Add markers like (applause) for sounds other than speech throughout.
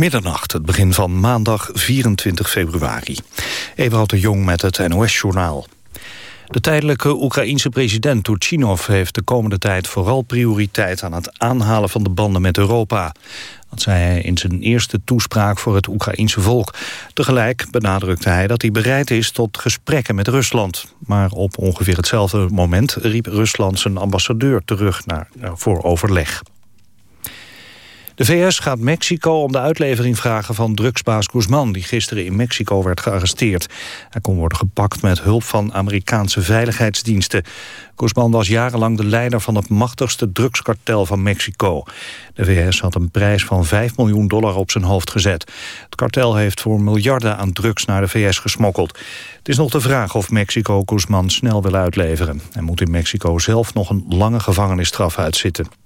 Middernacht, het begin van maandag 24 februari. Ewout de Jong met het NOS-journaal. De tijdelijke Oekraïense president Turchinov heeft de komende tijd vooral prioriteit aan het aanhalen van de banden met Europa. Dat zei hij in zijn eerste toespraak voor het Oekraïense volk. Tegelijk benadrukte hij dat hij bereid is tot gesprekken met Rusland. Maar op ongeveer hetzelfde moment riep Rusland zijn ambassadeur terug naar, voor overleg. De VS gaat Mexico om de uitlevering vragen van drugsbaas Guzman... die gisteren in Mexico werd gearresteerd. Hij kon worden gepakt met hulp van Amerikaanse veiligheidsdiensten. Guzman was jarenlang de leider van het machtigste drugskartel van Mexico. De VS had een prijs van 5 miljoen dollar op zijn hoofd gezet. Het kartel heeft voor miljarden aan drugs naar de VS gesmokkeld. Het is nog de vraag of Mexico Guzman snel wil uitleveren. Hij moet in Mexico zelf nog een lange gevangenisstraf uitzitten.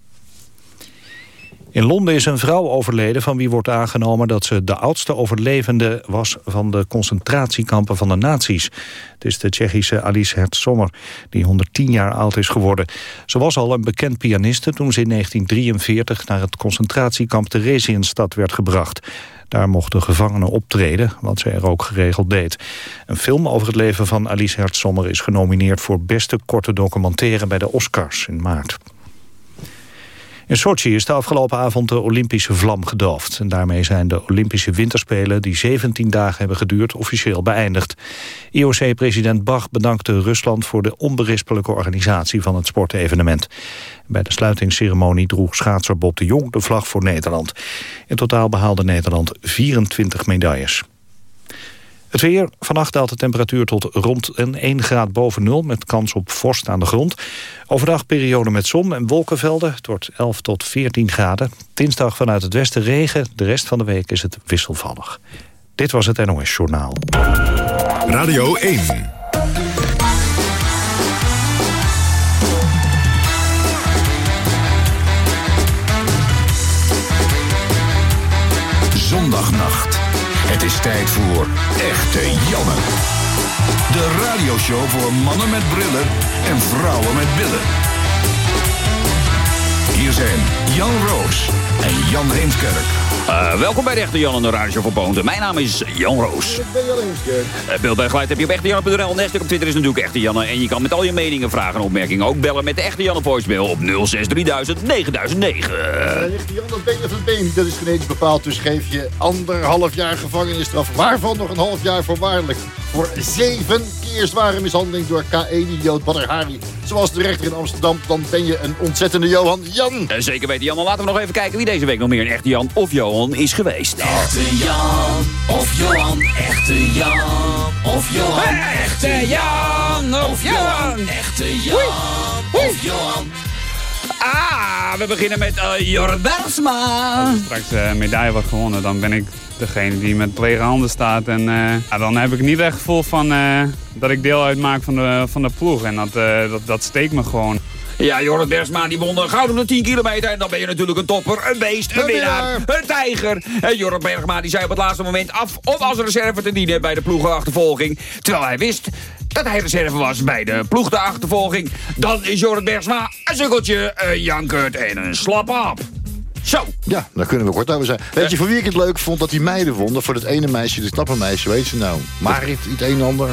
In Londen is een vrouw overleden van wie wordt aangenomen... dat ze de oudste overlevende was van de concentratiekampen van de nazi's. Het is de Tsjechische Alice Hertzsommer, die 110 jaar oud is geworden. Ze was al een bekend pianiste toen ze in 1943... naar het concentratiekamp Theresienstad werd gebracht. Daar mochten gevangenen optreden, wat ze er ook geregeld deed. Een film over het leven van Alice Hertzsommer is genomineerd... voor beste korte documentaire bij de Oscars in maart. In Sochi is de afgelopen avond de Olympische vlam gedoofd. En daarmee zijn de Olympische Winterspelen... die 17 dagen hebben geduurd, officieel beëindigd. IOC-president Bach bedankte Rusland... voor de onberispelijke organisatie van het sportevenement. Bij de sluitingsceremonie droeg schaatser Bob de Jong de vlag voor Nederland. In totaal behaalde Nederland 24 medailles. Het weer. Vannacht daalt de temperatuur tot rond een 1 graad boven nul... met kans op vorst aan de grond. Overdag periode met zon en wolkenvelden. Het wordt 11 tot 14 graden. Dinsdag vanuit het westen regen. De rest van de week is het wisselvallig. Dit was het NOS Journaal. Radio 1. Zondagnacht. Het is tijd voor Echte Janne. De radioshow voor mannen met brillen en vrouwen met billen. Hier zijn Jan Roos en Jan Heemskerk. Uh, welkom bij de Echte Jan en de Radio voor Boonte. Mijn naam is Jan Roos. Ik ben Jan Heemskerk. Uh, beeld bij geluid heb je op echtejanne.nl. Nestuk op Twitter is natuurlijk Echte Janne. En je kan met al je meningen, vragen en opmerkingen ook bellen met de Echte Janne voicemail op 063 9009. Uh, Echte Jan, dat ben je of dat is genetisch bepaald. Dus geef je anderhalf jaar gevangenisstraf. Waarvan nog een half jaar voorwaardelijk. Voor zeven keer zware mishandeling door K1-idioot Badr Hari. Zoals de rechter in Amsterdam. Dan ben je een ontzettende Johan Jan. Uh, zeker weten Jan. Dan laten we nog even kijken wie deze week nog meer een echte Jan of Johan is geweest. Echte Jan of Johan. Echte Jan of Johan. Echte Jan of Johan. Echte Jan of Johan. Ah, we beginnen met uh, Jorrit Bergsma. Als er straks uh, medaille wordt gewonnen, dan ben ik degene die met lege handen staat. En uh, ja, dan heb ik niet echt het gevoel van, uh, dat ik deel uitmaak van de, van de ploeg. En dat, uh, dat, dat steekt me gewoon. Ja, Jorrit Bergsma die won goud op de 10 kilometer. En dan ben je natuurlijk een topper, een beest, een winnaar, een tijger. En Jorrit Bergsma die zei op het laatste moment af om als reserve te dienen bij de ploegenachtervolging. Terwijl hij wist dat hij reserve was bij de ploegachtervolging. Dan is Jorrit Bergsma een sukkeltje, een jankert en een slap op. Zo. Ja, daar kunnen we kort over zijn. Weet je voor wie ik het leuk vond dat die meiden wonnen? Voor het ene meisje, het knappe meisje, weet ze nou? Marit, iets een en ander.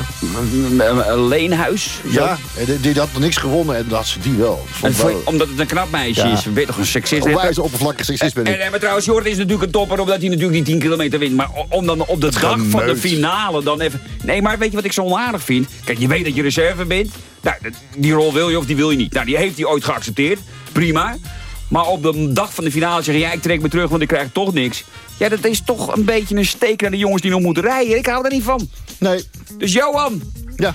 Leenhuis? Ja, die, die had niks gewonnen en dat had ze die wel. En voor, wel. Omdat het een knap meisje ja. is. Ben je toch een seksist? Onwijs oppervlakkig seksist ben ik. En, en, maar trouwens, Jorrit is natuurlijk een topper omdat hij natuurlijk die 10 kilometer wint. Maar om dan op de dag van de finale dan even... Nee, maar weet je wat ik zo onaardig vind? Kijk, je weet dat je reserve bent. Nou, die rol wil je of die wil je niet. Nou, die heeft hij ooit geaccepteerd. Prima. Maar op de dag van de finale zeggen, ja, ik trek me terug, want ik krijg toch niks. Ja, dat is toch een beetje een steek naar de jongens die nog moeten rijden. Ik hou er niet van. Nee. Dus Johan. Ja.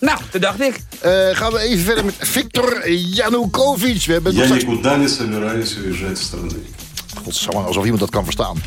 Nou, dat dacht ik. Uh, gaan we even verder met Viktor Yanukovych. We hebben Я никуда не собираюсь уезжать из страны. Godsamme, alsof iemand dat kan verstaan.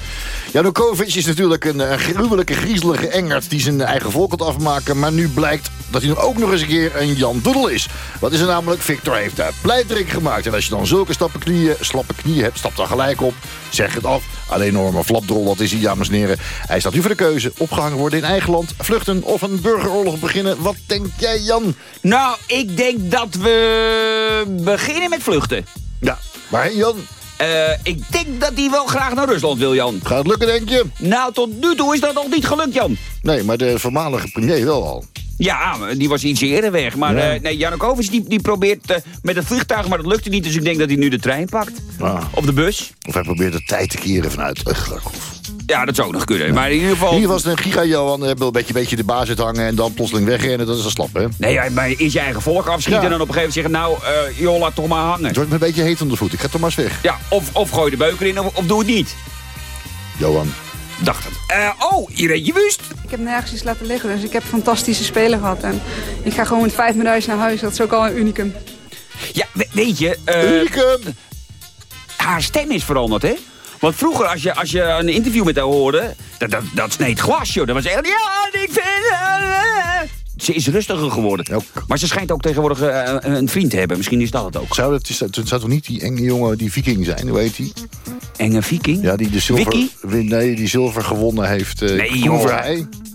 Janukovic is natuurlijk een, een gruwelijke, griezelige engert... die zijn eigen volk had afmaken. Maar nu blijkt dat hij ook nog eens een keer een Jan Doedel is. Wat is er namelijk? Victor heeft daar pleitrik gemaakt. En als je dan zulke stappen knieën, slappe knieën hebt, stap dan gelijk op. Zeg het af. Alleen enorme flapdrol, dat is hij, dames en heren. Hij staat nu voor de keuze. Opgehangen worden in eigen land, vluchten of een burgeroorlog beginnen. Wat denk jij, Jan? Nou, ik denk dat we beginnen met vluchten. Ja, waarheen, Jan? Eh, ik denk dat hij wel graag naar Rusland wil, Jan. Gaat het lukken, denk je? Nou, tot nu toe is dat nog niet gelukt, Jan. Nee, maar de voormalige premier wel al. Ja, die was iets eerder weg. Maar Ja. eh, nee, Janukovic die, die probeert eh, met het vliegtuig, maar dat lukte niet. Dus ik denk dat hij nu de trein pakt. Ah. Of de bus. Of hij probeert de tijd te keren vanuit. Ja, dat zou ook nog kunnen. Maar in ieder geval... Hier was het een giga-Johan, wil een beetje, beetje de baas hangen en dan plotseling wegrennen. Dat is een slap, hè? Nee, maar is je eigen volk afschieten Ja. en dan op een gegeven moment zeggen... nou, eh joh, laat toch maar hangen. Het wordt me een beetje heet om de voet. Ik ga toch maar eens weg. Ja, of, of gooi de beuker in of, of doe het niet. Johan. Dacht het. Eh, oh, Irene Wust. Ik heb nergens iets laten liggen, dus ik heb fantastische spelen gehad. En ik ga gewoon met vijf medailles naar huis. Dat is ook al een unicum. Ja, we- weet je... eh, Unicum! haar stem is veranderd, hè? Want vroeger, als je, als je een interview met haar hoorde... dat, dat, dat sneed glas, joh. Dat was echt... Ja, ik vind... eh." Ze is rustiger geworden. Ook. Maar ze schijnt ook tegenwoordig eh, een vriend te hebben. Misschien is dat het ook. Zou dat, is dat, zou toch niet die enge jongen, die viking zijn? Hoe heet die? Enge viking? Ja, die de zilver... Nee, die zilver gewonnen heeft. eh Nee, joh.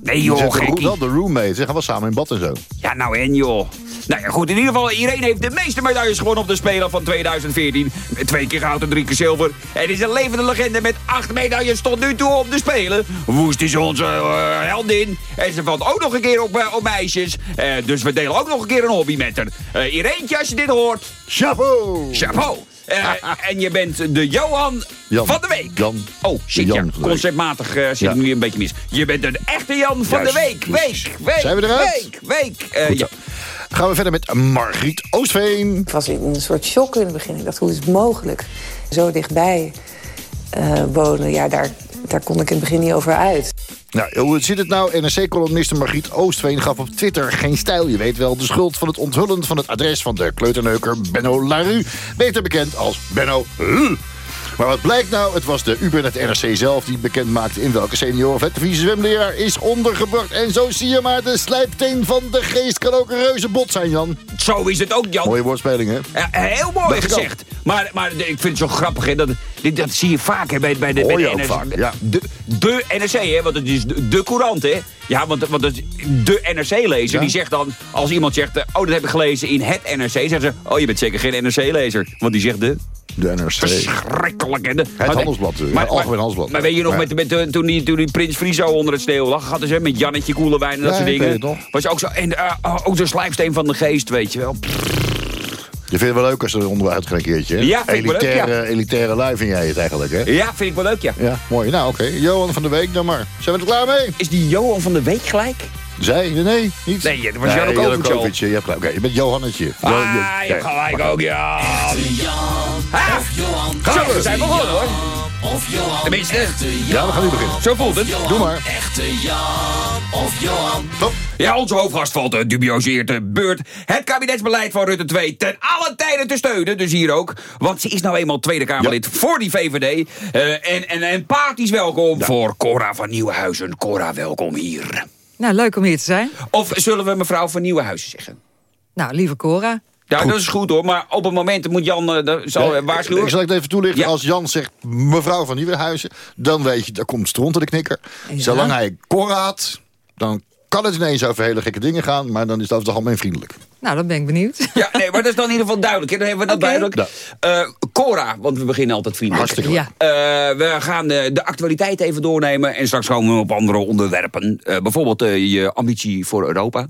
Nee, joh, de Wel de roommate. Ze gaan wel samen in bad en zo. Ja, nou en joh. Nou ja, goed, in ieder geval, Irene heeft de meeste medailles gewonnen op de Spelen van 2014. Met twee keer goud en drie keer zilver. En is een levende legende met acht medailles tot nu toe op de Spelen. Woest is onze eh, heldin. En ze valt ook nog een keer op, eh, op meisjes. Eh, dus we delen ook nog een keer een hobby met haar. Ireentje, als je dit hoort, Chapeau! chapeau. Eh, en je bent de Johan Jan. van de Week. Jan. Oh, shit, Jan ja. de. Conceptmatig eh, zit Ja. ik nu een beetje mis. Je bent een echte Jan van Juist, de Week. Week, week, Zijn we eruit? week, week. Eh, Goed ja. zo. Gaan we verder met Margriet Oostveen. Ik was in een soort shock in het begin. Ik dacht, hoe is het mogelijk? Zo dichtbij eh, wonen, ja, daar, daar kon ik in het begin niet over uit. Nou, hoe zit het nou? NRC-columniste Margriet Oostveen gaf op Twitter geen stijl. Je weet wel, de schuld van het onthullen van het adres van de kleuterneuker Benno Larue. Beter bekend als Benno L. Maar wat blijkt nou? Het was de Uber het NRC zelf die bekend maakte in welke senior of zwemleraar is ondergebracht. En zo zie je maar, de slijpteen van de geest kan ook een reuze bot zijn, Jan. Zo is het ook, Jan. Mooie woordspeling, hè? Ja, heel mooi gezegd. Maar, maar ik vind het zo grappig, hè, dat, dit, dat zie je vaak hè, bij, bij de, bij de NRC. vaak, ja. de, de NRC, hè, want het is de, de courant, hè. Ja, want, want het, de NRC-lezer, Ja. die zegt dan... Als iemand zegt, eh, oh, dat heb ik gelezen in het NRC... zeggen ze, oh, je bent zeker geen NRC-lezer. Want die zegt de... De NRC. Verschrikkelijk. hè. Het Handelsblad, eh, ja, Algemeen Handelsblad. Maar weet je nog, met, met, eh, toen, die, toen die Prins Friso onder het sneeuw lag... Hadden ze met Jannetje Koelewijn en dat Ja, soort dingen. Was ook zo, en oh, ook de slijpsteen van de geest, weet je wel. Je vindt het wel leuk als er onderuit gaat een keertje, hè? Ja, vind ik wel leuk, elitaire, ja. elitaire lui vind jij het eigenlijk, hè? Ja, vind ik wel leuk, ja. Ja, mooi. Nou, oké. Johan van de Week dan maar. Zijn we er klaar mee? Is die Johan van de Week gelijk? Zij? Nee, niet? Nee, dat was al. Janukovic, Je hebt gelijk. Oké, je bent Johannetje. Jo- Ah, jo- je hebt ja. gelijk ook, ja. Jan Ah, of Johan. Zo, we zijn begonnen, hoor. Of Johan. Tenminste, Echte Jan. Ja, we gaan nu beginnen. Zo voelt het. Doe maar. Echte Jan of Johan. Top. Ja, onze hoofdgast valt de dubioseerde beurt. Het kabinetsbeleid van Rutte 2 ten alle tijden te steunen. Dus hier ook. Want ze is nou eenmaal Tweede Kamerlid voor die VVD. Eh, en, en empathisch welkom voor Cora van Nieuwenhuizen. Cora, welkom hier. Nou, leuk om hier te zijn. Of zullen we mevrouw van Nieuwenhuizen zeggen? Nou, lieve Cora. Ja, dat is goed hoor. Maar op het moment moet Jan uh, de, zal Ja, waarschuwen. Ik zal het even toelichten. Ja. Als Jan zegt mevrouw van Nieuwenhuizen, dan weet je, daar komt stront in de knikker. Ja. Zolang hij koraat, dan kan het ineens over hele gekke dingen gaan, maar dan is het over het algemeen vriendelijk. Nou, dan ben ik benieuwd. Ja, nee, maar dat is dan in ieder geval duidelijk. hè. Dan hebben we dat duidelijk. Ja. Eh, Cora, want we beginnen altijd vriendelijk. Hartstikke. Ja. Eh, we gaan eh, de actualiteit even doornemen. En straks komen we op andere onderwerpen. Eh, bijvoorbeeld je ambitie voor Europa.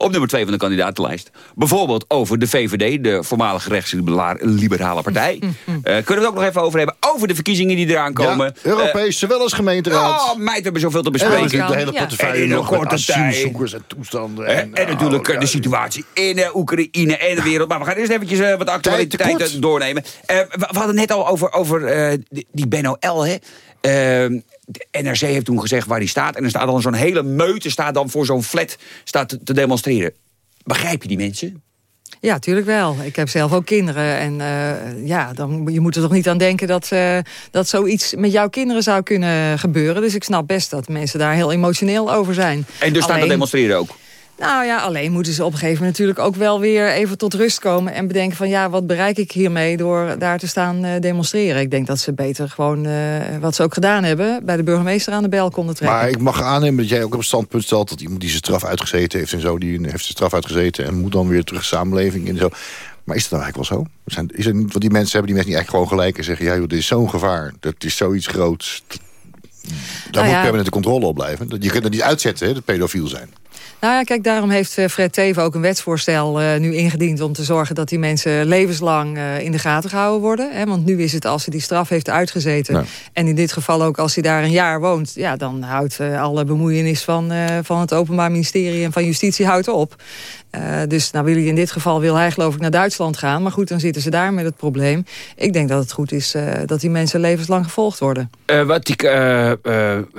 Op nummer twee van de kandidatenlijst. Bijvoorbeeld over de VVD, de voormalige rechtsliberale partij. Eh, kunnen we het ook nog even over hebben. Over de verkiezingen die eraan komen. Ja, Europees, zowel als Eh, gemeenteraad. oh, meid, we hebben zoveel te en bespreken. de hele portefeuille En in een nog met korte tijd. asielzoekers en toestanden. En, En, en natuurlijk oh, eh, de situatie in eh, Oekraïne en de wereld. Maar we gaan eerst eventjes eh, wat actualiteiten doornemen. Eh, we, we hadden net al over, over eh, die, die Benno L. Hè. Eh, de NRC heeft toen gezegd waar hij staat. En er staat dan zo'n hele meute staat dan voor zo'n flat staat te, te demonstreren. Begrijp je die mensen? Ja, tuurlijk wel. Ik heb zelf ook kinderen. En eh, ja, dan, je moet er toch niet aan denken dat, eh, dat zoiets met jouw kinderen zou kunnen gebeuren. Dus ik snap best dat mensen daar heel emotioneel over zijn. En dus staat te demonstreren ook. Nou ja, alleen moeten ze op een gegeven moment natuurlijk ook wel weer even tot rust komen. En bedenken van ja, wat bereik ik hiermee door daar te staan eh, demonstreren. Ik denk dat ze beter gewoon, eh, wat ze ook gedaan hebben, bij de burgemeester aan de bel konden trekken. Maar ik mag aannemen dat jij ook op het standpunt stelt... dat iemand die zijn straf uitgezeten heeft en zo... die heeft zijn straf uitgezeten en moet dan weer terug de samenleving in en zo. Maar is het nou eigenlijk wel zo? Zijn, is het niet, want die mensen hebben die mensen niet echt gewoon gelijk en zeggen... ja, joh, dit is zo'n gevaar, dat is zoiets groots. Dat- Daar Nou moet ja. permanente controle op blijven. Dat- Je kunt het niet uitzetten, hè, dat pedofiel zijn. Nou ja, kijk, daarom heeft eh, Fred Teven ook een wetsvoorstel eh, nu ingediend... om te zorgen dat die mensen levenslang eh, in de gaten gehouden worden. Hè? Want nu is het als hij die straf heeft uitgezeten... Ja. en in dit geval ook als hij daar een jaar woont... ja, dan houdt eh, alle bemoeienis van, van het Openbaar Ministerie en van Justitie houdt op. Eh, dus nou wil hij in dit geval wil hij geloof ik naar Duitsland gaan. Maar goed, dan zitten ze daar met het probleem. Ik denk dat het goed is eh, dat die mensen levenslang gevolgd worden. Eh, wat ik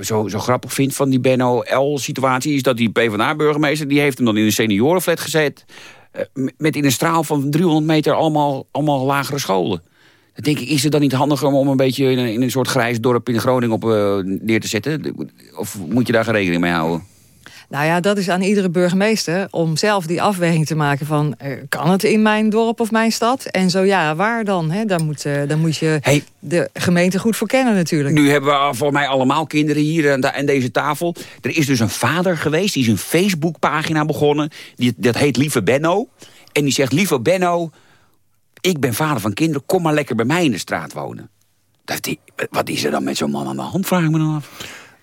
zo, zo grappig vind van die Benno L-situatie... is dat die PvdA-burgemeester... die heeft hem dan in een seniorenflat gezet... met in een straal van 300 meter allemaal, allemaal lagere scholen. Dan denk ik, is het dan niet handiger om een beetje... in een, in een soort grijs dorp in Groningen op neer te zetten? Of moet je daar geen rekening mee houden? Nou ja, dat is aan iedere burgemeester om zelf die afweging te maken van... eh, kan het in mijn dorp of mijn stad? En zo ja, waar dan? Hè? Daar, moet, eh, daar moet je Hey. de gemeente goed voor kennen natuurlijk. Nu hebben we volgens mij allemaal kinderen hier aan, de- aan deze tafel. Er is dus een vader geweest, die is een Facebookpagina begonnen. Die, dat heet Lieve Benno. En die zegt, Lieve Benno, ik ben vader van kinderen... kom maar lekker bij mij in de straat wonen. Dat die, wat is er dan met zo'n man aan de hand, vraag ik me dan af.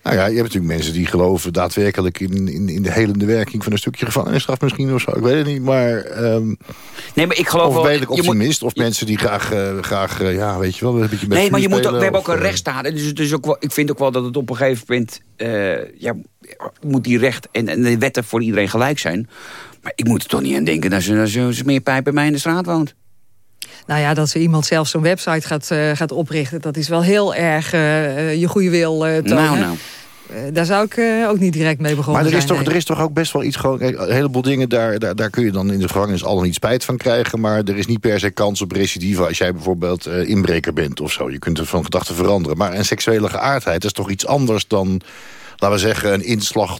Nou ja, je hebt natuurlijk mensen die geloven daadwerkelijk... in, in, in de helende werking van een stukje gevangenisstraf misschien of zo. Ik weet het niet, maar... ehm, Nee, maar ik geloof of wel... redelijk je moet- optimist. Of mensen die graag, eh, graag eh, ja, weet je wel... Een beetje met Nee, maar je moet ook, we hebben ook een eh, rechtsstaat. Dus, dus ook wel, ik vind ook wel dat het op een gegeven moment... eh, ja, moet die recht en, en de wetten voor iedereen gelijk zijn. Maar ik moet er toch niet aan denken dat ze, dat ze, ze meer pijp bij mij in de straat woont. Nou ja, dat ze iemand zelf zo'n website gaat, eh, gaat oprichten... dat is wel heel erg je goede wil eh tonen. Nou, nou. Eh, daar zou ik eh, ook niet direct mee begonnen Maar er is, zijn, toch, nee. er is toch ook best wel iets gewoon... Een heleboel dingen, daar, daar, daar kun je dan in de gevangenis al niet spijt van krijgen. Maar er is niet per se kans op recidive als jij bijvoorbeeld eh, inbreker bent of zo. Je kunt het van gedachten veranderen. Maar een seksuele geaardheid is toch iets anders dan, laten we zeggen, een inslag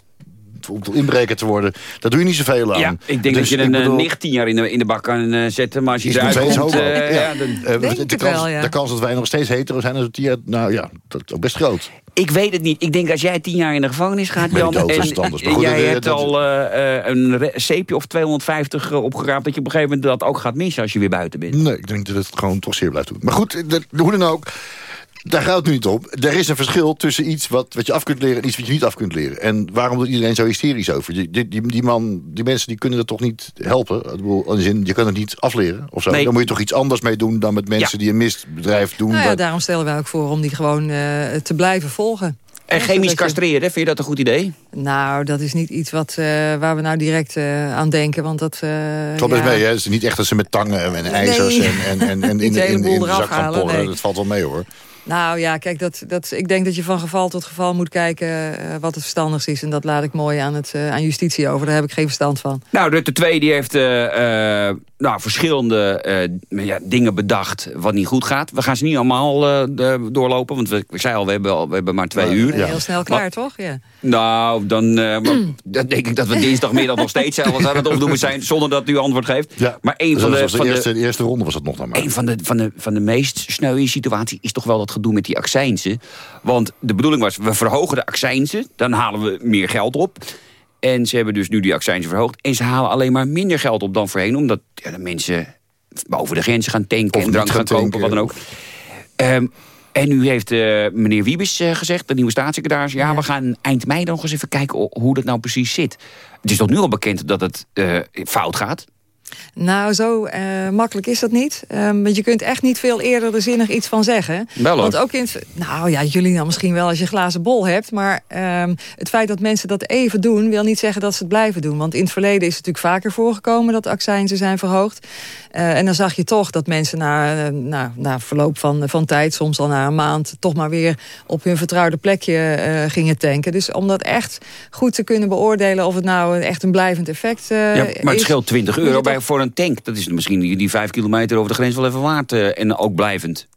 om tot inbreker te worden. Daar doe je niet zoveel aan. Ja, ik denk Dus dat je een eh, bedoel, nicht tien jaar in de, in de bak kan eh, zetten. Maar als je eruit komt... eh, Ja. ja, dan- Denk de, kans, wel, ja. de kans dat wij nog steeds hetero zijn, is op die, nou ja, dat is ook best groot. Ik weet het niet. Ik denk als jij tien jaar in de gevangenis gaat, Jan... dood, en is het anders. Maar en goed, jij hebt al eh, eh, een zeepje of 250 eh, opgeraapt... dat je op een gegeven moment dat ook gaat missen als je weer buiten bent. Nee, ik denk dat het gewoon toch zeer blijft doen. Maar goed, dat- hoe dan ook. Daar gaat het nu niet om. Er is een verschil tussen iets wat, wat je af kunt leren... en iets wat je niet af kunt leren. En waarom doet iedereen zo hysterisch over? Die, die, die, die man, die mensen die kunnen dat toch niet helpen? Ik bedoel, in de zin, je kan het niet afleren of zo. Nee. Dan moet je toch iets anders mee doen... dan met mensen Ja. die een misdrijf doen. Nou ja, waar- daarom stellen wij ook voor om die gewoon eh, te blijven volgen. En chemisch castreren, vind je dat een goed idee? Nou, dat is niet iets wat, eh, waar we nou direct eh, aan denken. Want dat, eh, Het valt best ja. mee, hè? Het is niet echt dat ze met tangen en ijzers Nee. en, en, en, en in, (laughs) in, de zak gaan halen, porren. nee. Dat valt wel mee, hoor. Nou ja, kijk, dat, dat, ik denk dat je van geval tot geval moet kijken eh, wat het verstandigst is. En dat laat ik mooi aan, het, eh, aan justitie over. Daar heb ik geen verstand van. Nou, Rutte 2 die heeft eh, nou, verschillende eh, ja, dingen bedacht wat niet goed gaat. We gaan ze niet allemaal eh, doorlopen, want we, ik zei al, we hebben, al, we hebben maar twee uur. Heel snel klaar, toch? Ja. Nou, dan, eh, (clears throat) dan denk ik dat we dinsdagmiddag nog steeds zelfs aan het opdoen zijn... zonder dat u antwoord geeft. Ja. Maar een Dus van dat de, van de, eerste, de eerste ronde was het nog dan maar. een van de, van, de, van de meest sneuwe situatie is toch wel dat gedoe met die accijnzen. Want de bedoeling was, we verhogen de accijnzen, dan halen we meer geld op. En ze hebben dus nu die accijnsen verhoogd. En ze halen alleen maar minder geld op dan voorheen. Omdat ja, de mensen boven de grens gaan tanken Of en drank gaan, gaan kopen, wat dan ook. Ehm, en nu heeft eh, meneer Wiebes eh, gezegd, de nieuwe staatssecretaris... ja, we gaan eind mei dan nog eens even kijken hoe dat nou precies zit. Het is toch nu al bekend dat het eh, fout gaat? Nou, zo eh, makkelijk is dat niet. Ehm, want je kunt echt niet veel eerder er zinnig iets van zeggen. Wel. Want ook in het, nou ja, jullie dan misschien wel als je glazen bol hebt. Maar ehm, het feit dat mensen dat even doen, wil niet zeggen dat ze het blijven doen. Want in het verleden is het natuurlijk vaker voorgekomen dat accijnzen zijn verhoogd. Eh, en dan zag je toch dat mensen na, eh, na, na verloop van, van tijd, soms al na een maand, toch maar weer op hun vertrouwde plekje gingen tanken. Dus om dat echt goed te kunnen beoordelen of het nou echt een blijvend effect Ja, maar het is, scheelt 20 moet je euro toch- bij, voor een tank. Dat is misschien die, die vijf kilometer over de grens wel even waard. eh, en ook blijvend.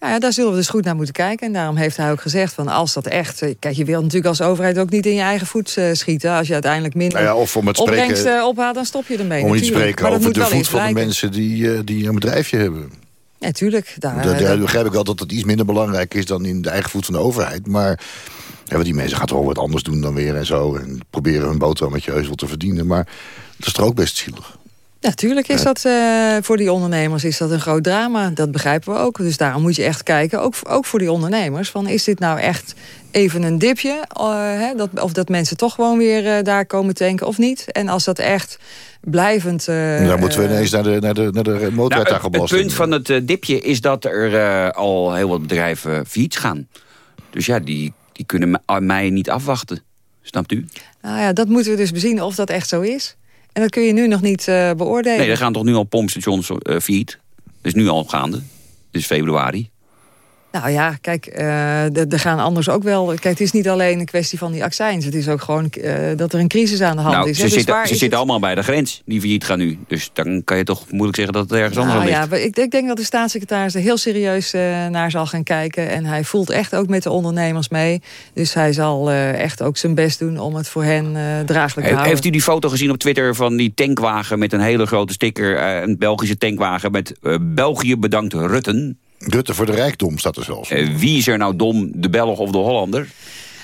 Nou ja, daar zullen we dus goed naar moeten kijken. En daarom heeft hij ook gezegd van als dat echt... eh, Kijk, je wilt natuurlijk als overheid ook niet in je eigen voet eh, schieten. Als je uiteindelijk minder Nou ja, of om het spreken- opbrengst eh, ophaalt, dan stop je ermee. Om niet te natuurlijk. spreken Maar dat over moet de voet van de mensen die, eh, die een bedrijfje hebben. Ja, tuurlijk. Daar, dat- begrijp ik wel dat het iets minder belangrijk is dan in de eigen voet van de overheid. Maar ja, die mensen gaan toch wel wat anders doen dan weer en zo. En proberen hun boterhammetje heus wel te verdienen. Maar dat is toch ook best zielig. Natuurlijk is dat uh, voor die ondernemers is dat een groot drama. Dat begrijpen we ook. Dus daarom moet je echt kijken, ook, ook voor die ondernemers... van is dit nou echt even een dipje? Uh, hè, dat, of dat mensen toch gewoon weer uh, daar komen tanken of niet? En als dat echt blijvend... dan moeten we ineens naar de, naar de, naar de motorrijtuigenbelasting. Nou, het, het, punt van het dipje is dat er al heel wat bedrijven failliet gaan. Dus ja, die, die kunnen mij niet afwachten. Snapt u? Nou ja, dat moeten we dus bezien of dat echt zo is. En dat kun je nu nog niet uh, beoordelen. Nee, er gaan toch nu al pompstations uh, failliet. Dat is nu al gaande. Dus februari. Nou ja, kijk, uh, er gaan anders ook wel... Kijk, het is niet alleen een kwestie van die accijns. Het is ook gewoon uh, dat er een crisis aan de hand nou, is. Ze, dus zitten, ze zitten het... allemaal bij de grens, die failliet gaan nu. Dus dan kan je toch moeilijk zeggen dat het ergens nou, anders ja, ligt. Ik, ik, denk dat de staatssecretaris er heel serieus uh, naar zal gaan kijken. En hij voelt echt ook met de ondernemers mee. Dus hij zal echt ook zijn best doen om het voor hen draaglijk te houden. Heeft u die foto gezien op Twitter van die tankwagen... met een hele grote sticker, een Belgische tankwagen... met België bedankt Rutten... Rutte voor de rijkdom staat er zelfs. Uh, wie is er nou dom, de Belg of de Hollander?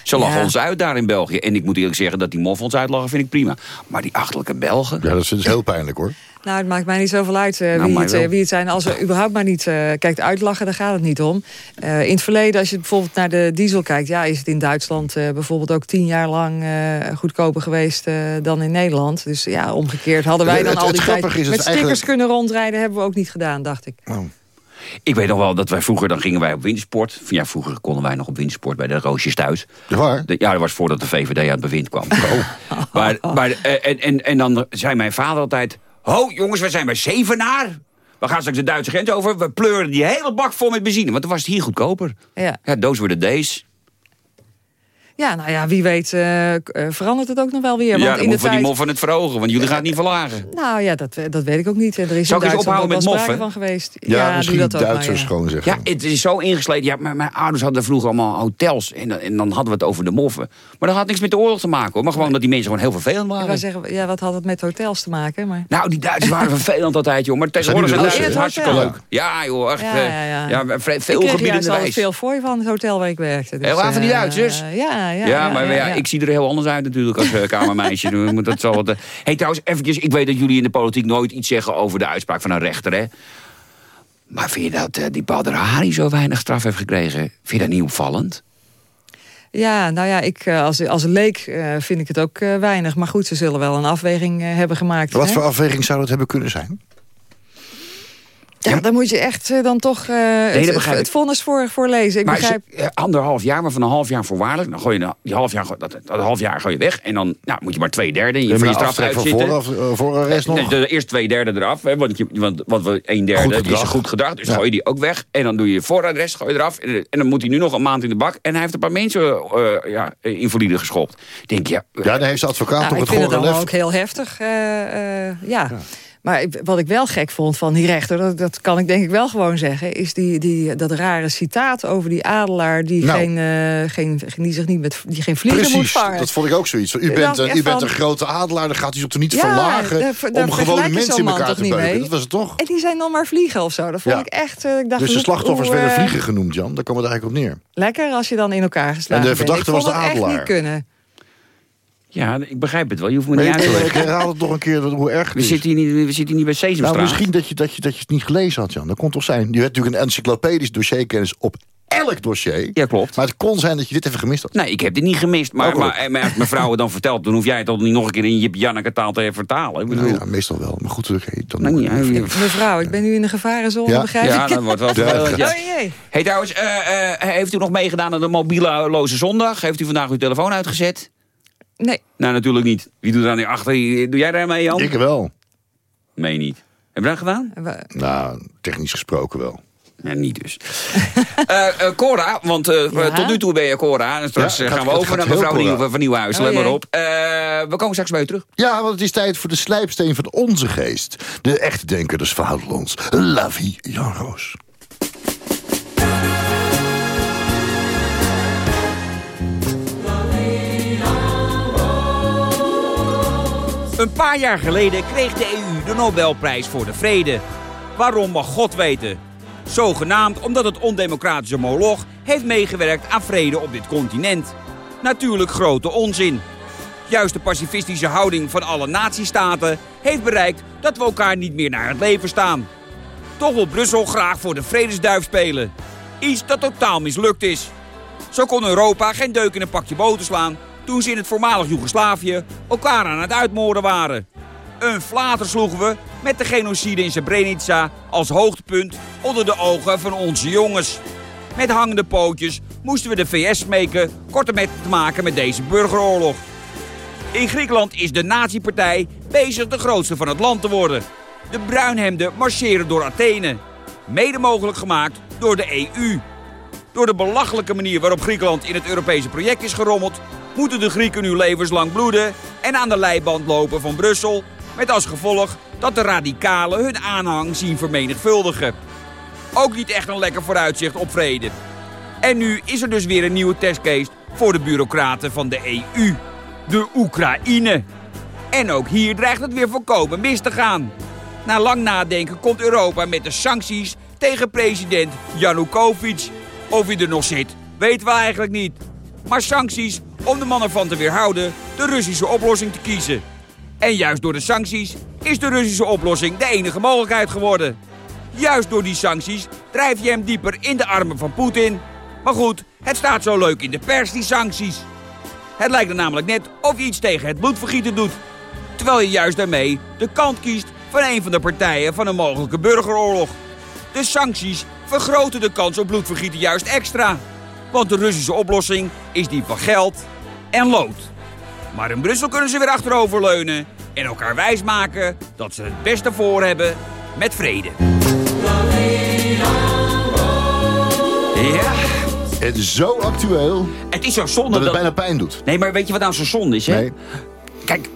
Ze lachen Ja. ons uit daar in België. En ik moet eerlijk zeggen dat die mof ons uitlachen vind ik prima. Maar die achterlijke Belgen... Ja, dat is dus heel pijnlijk hoor. Nou, het maakt mij niet zoveel uit eh, Nou, wie, het, eh, wie het zijn. Als we überhaupt maar niet eh, kijkt uitlachen, daar gaat het niet om. Eh, in het verleden, als je bijvoorbeeld naar de diesel kijkt... ja, is het in Duitsland eh, bijvoorbeeld ook tien jaar lang eh, goedkoper geweest eh, dan in Nederland. Dus ja, omgekeerd hadden wij dan het- al die tijd met stickers eigenlijk- kunnen rondrijden. Hebben we ook niet gedaan, dacht ik. Ik weet nog wel dat wij vroeger, dan gingen wij op wintersport. Ja, vroeger konden wij nog op wintersport bij de Roosjes thuis. Ja, waar? De- ja, dat was voordat de VVD aan het bewind kwam. (laughs) Maar, maar, eh, en, en, en dan zei mijn vader altijd... Ho, jongens, we zijn bij Zevenaar. We gaan straks de Duitse grens over. We pleuren die hele bak vol met benzine. Want dan was het hier goedkoper. Ja. Ja, those were the days. Ja, nou ja, wie weet eh, eh, verandert het ook nog wel weer. Ja, Want dan in de moeten we die tijd... moffen het verhogen. Want jullie gaan het niet verlagen. Nou ja, dat, dat weet ik ook niet. Er is Zal ik eens ophouden met moffen? van geweest. Ja, misschien dat maar, Duitsers ja. gewoon zeggen. Ja, het is zo ingesleten. Ja, maar mijn ouders hadden vroeger allemaal hotels. En, dan- en dan hadden we het over de moffen. Maar dat had niks met de oorlog te maken. hoor. Maar gewoon dat die mensen gewoon heel vervelend Ik waren. wou zeggen, ja, wat had het met hotels te maken? Maar... Nou, die Duitsers waren vervelend altijd, joh. Maar tegenwoordig zijn Duitsers Russen? hartstikke Ja. leuk. Ja, joh, echt. Ja, eh, ja, ja. ja, vre- ik veel kreeg gebieden juist altijd wijs. veel fooi van het hotel waar ik werkte. Dus, Heel waar van die eh, Duitsers? ja, ja, ja, Ja, maar ja, ik zie er heel anders uit natuurlijk als eh, kamermeisje. Dat zal wat, eh. hey, trouwens, eventjes, ik weet dat jullie in de politiek nooit iets zeggen over de uitspraak van een rechter, hè? Maar vind je dat eh, die Badr Hari zo weinig straf heeft gekregen? Vind je dat niet opvallend? Ja, nou ja, ik, als, als leek eh, vind ik het ook eh, weinig. Maar goed, ze zullen wel een afweging eh, hebben gemaakt. Wat hè? voor afweging zou dat hebben kunnen zijn? Ja, dan moet je echt eh, dan toch eh, dat het, het, ik. het vonnis voor, voor lezen. Ik maar begrijp... ze- eh, anderhalf jaar, maar van een half jaar voorwaardelijk. Dan gooi je die half jaar, dat, dat half jaar gooi je weg. En dan nou, moet je maar twee derde in je, Ja, straf aftrek eruit van zitten. voor, af, voor arrest nog? Nee, de, eerst twee derde eraf, hè, want, je, want, want we een Goed derde die is goed gedrag. Dus Ja. gooi je die ook weg. En dan doe je vooradres, gooi je eraf. En, en dan moet hij nu nog een maand in de bak. En hij heeft een paar mensen eh ja, invalide geschopt. Ik Denk je, ja, dan heeft de advocaat Nou, ik het vind het gore allemaal lef. ook heel heftig. eh, eh, ja. Maar wat ik wel gek vond van die rechter, dat, dat kan ik denk ik wel gewoon zeggen, is die, die, dat rare citaat over die adelaar die, Nou. geen, eh, geen, die zich niet met die geen vliegen moet Precies, vangen. dat vond ik ook zoiets. U bent, een, u bent van- een grote adelaar, dan gaat hij zich toch niet Ja, verlagen... daar daar om gewone mensen in elkaar te beuken. Dat was het toch? En die zijn nog maar vliegen of zo. Dat vond Ja. ik echt. eh, ik dacht, Dus de slachtoffers hoe, werden eh, vliegen genoemd, Jan. Daar kwam het eigenlijk op neer. Lekker als je dan in elkaar geslagen En de verdachte was de adelaar. niet kunnen. Ja, ik begrijp het wel. Je hoeft me Maar niet uit te leggen. herhaal het nog een keer dat- hoe erg het We is. zitten hier niet, we zitten hier niet bij Sesamstraat. Nou, misschien dat je, dat, je, dat je het niet gelezen had, Jan. Dat kon toch zijn. Je hebt natuurlijk een encyclopedisch dossierkennis op elk dossier. Ja, klopt. Maar het kon zijn dat je dit even gemist had. Nee, ik heb dit niet gemist. Maar, wel. maar, maar als mevrouw het dan vertelt, dan hoef jij het dan niet nog een keer in je Janneke taal te vertalen. Ik bedoel, Nou ja, meestal wel. Maar goed, dan nou, niet, eh, Mevrouw, ik ben nu in de gevarenzone, Ja. begrijp ja, ik? dat wordt wel (laughs) Ja, ja. Oh jee. Hey, trouwens, eh, eh, heeft u nog meegedaan aan de mobiele loze zondag? Heeft u vandaag uw telefoon uitgezet? Nee, Nou, natuurlijk niet. Wie doet daar nu achter? Doe jij daar mee, Jan? Ik wel. Meen niet. Heb je dat gedaan? we- Nou, technisch gesproken wel. Nee, niet dus. (laughs) Eh eh, Cora, want eh, Ja? tot nu toe ben je Cora. En straks Ja, eh, het gaan we over naar mevrouw Nieuw, van Nieuwhuis. Oh, Let maar op. Eh, we komen straks bij je terug. Ja, want het is tijd voor de slijpsteen van onze geest. De echte denker des vaderlands. La vie, Jan Roos. Een paar jaar geleden kreeg de EU de Nobelprijs voor de Vrede. Waarom mag God weten? Zogenaamd omdat het ondemocratische Moloch heeft meegewerkt aan vrede op dit continent. Natuurlijk grote onzin. Juist de pacifistische houding van alle natiestaten heeft bereikt dat we elkaar niet meer naar het leven staan. Toch wil Brussel graag voor de vredesduif spelen. Iets dat totaal mislukt is. Zo kon Europa geen deuk in een pakje boter slaan toen ze in het voormalig Joegoslavië elkaar aan het uitmoorden waren. Een flater sloegen we met de genocide in Srebrenica als hoogtepunt onder de ogen van onze jongens. Met hangende pootjes moesten we de VS smeken korte met te maken met deze burgeroorlog. In Griekenland is de nazi-partij bezig de grootste van het land te worden. De bruinhemden marcheren door Athene. Mede mogelijk gemaakt door de EU. Door de belachelijke manier waarop Griekenland in het Europese project is gerommeld... moeten de Grieken nu levenslang bloeden en aan de leiband lopen van Brussel... met als gevolg dat de radicalen hun aanhang zien vermenigvuldigen. Ook niet echt een lekker vooruitzicht op vrede. En nu is er dus weer een nieuwe testcase voor de bureaucraten van de EU. De Oekraïne. En ook hier dreigt het weer voorkomen mis te gaan. Na lang nadenken komt Europa met de sancties tegen president Janukovic. Of hij er nog zit, weten we eigenlijk niet. Maar sancties om de man ervan te weerhouden de Russische oplossing te kiezen. En juist door de sancties is de Russische oplossing de enige mogelijkheid geworden. Juist door die sancties drijf je hem dieper in de armen van Poetin. Maar goed, het staat zo leuk in de pers, die sancties. Het lijkt er namelijk net of je iets tegen het bloedvergieten doet. Terwijl je juist daarmee de kant kiest van een van de partijen van een mogelijke burgeroorlog. De sancties vergroten de kans op bloedvergieten juist extra. Want de Russische oplossing is die van geld en lood. Maar in Brussel kunnen ze weer achteroverleunen en elkaar wijsmaken dat ze het beste voor hebben met vrede. Ja. Het is zo actueel Het is zo zonde dat het bijna pijn doet. Nee, maar weet je wat nou zo zonde is, hè? Nee. Kijk,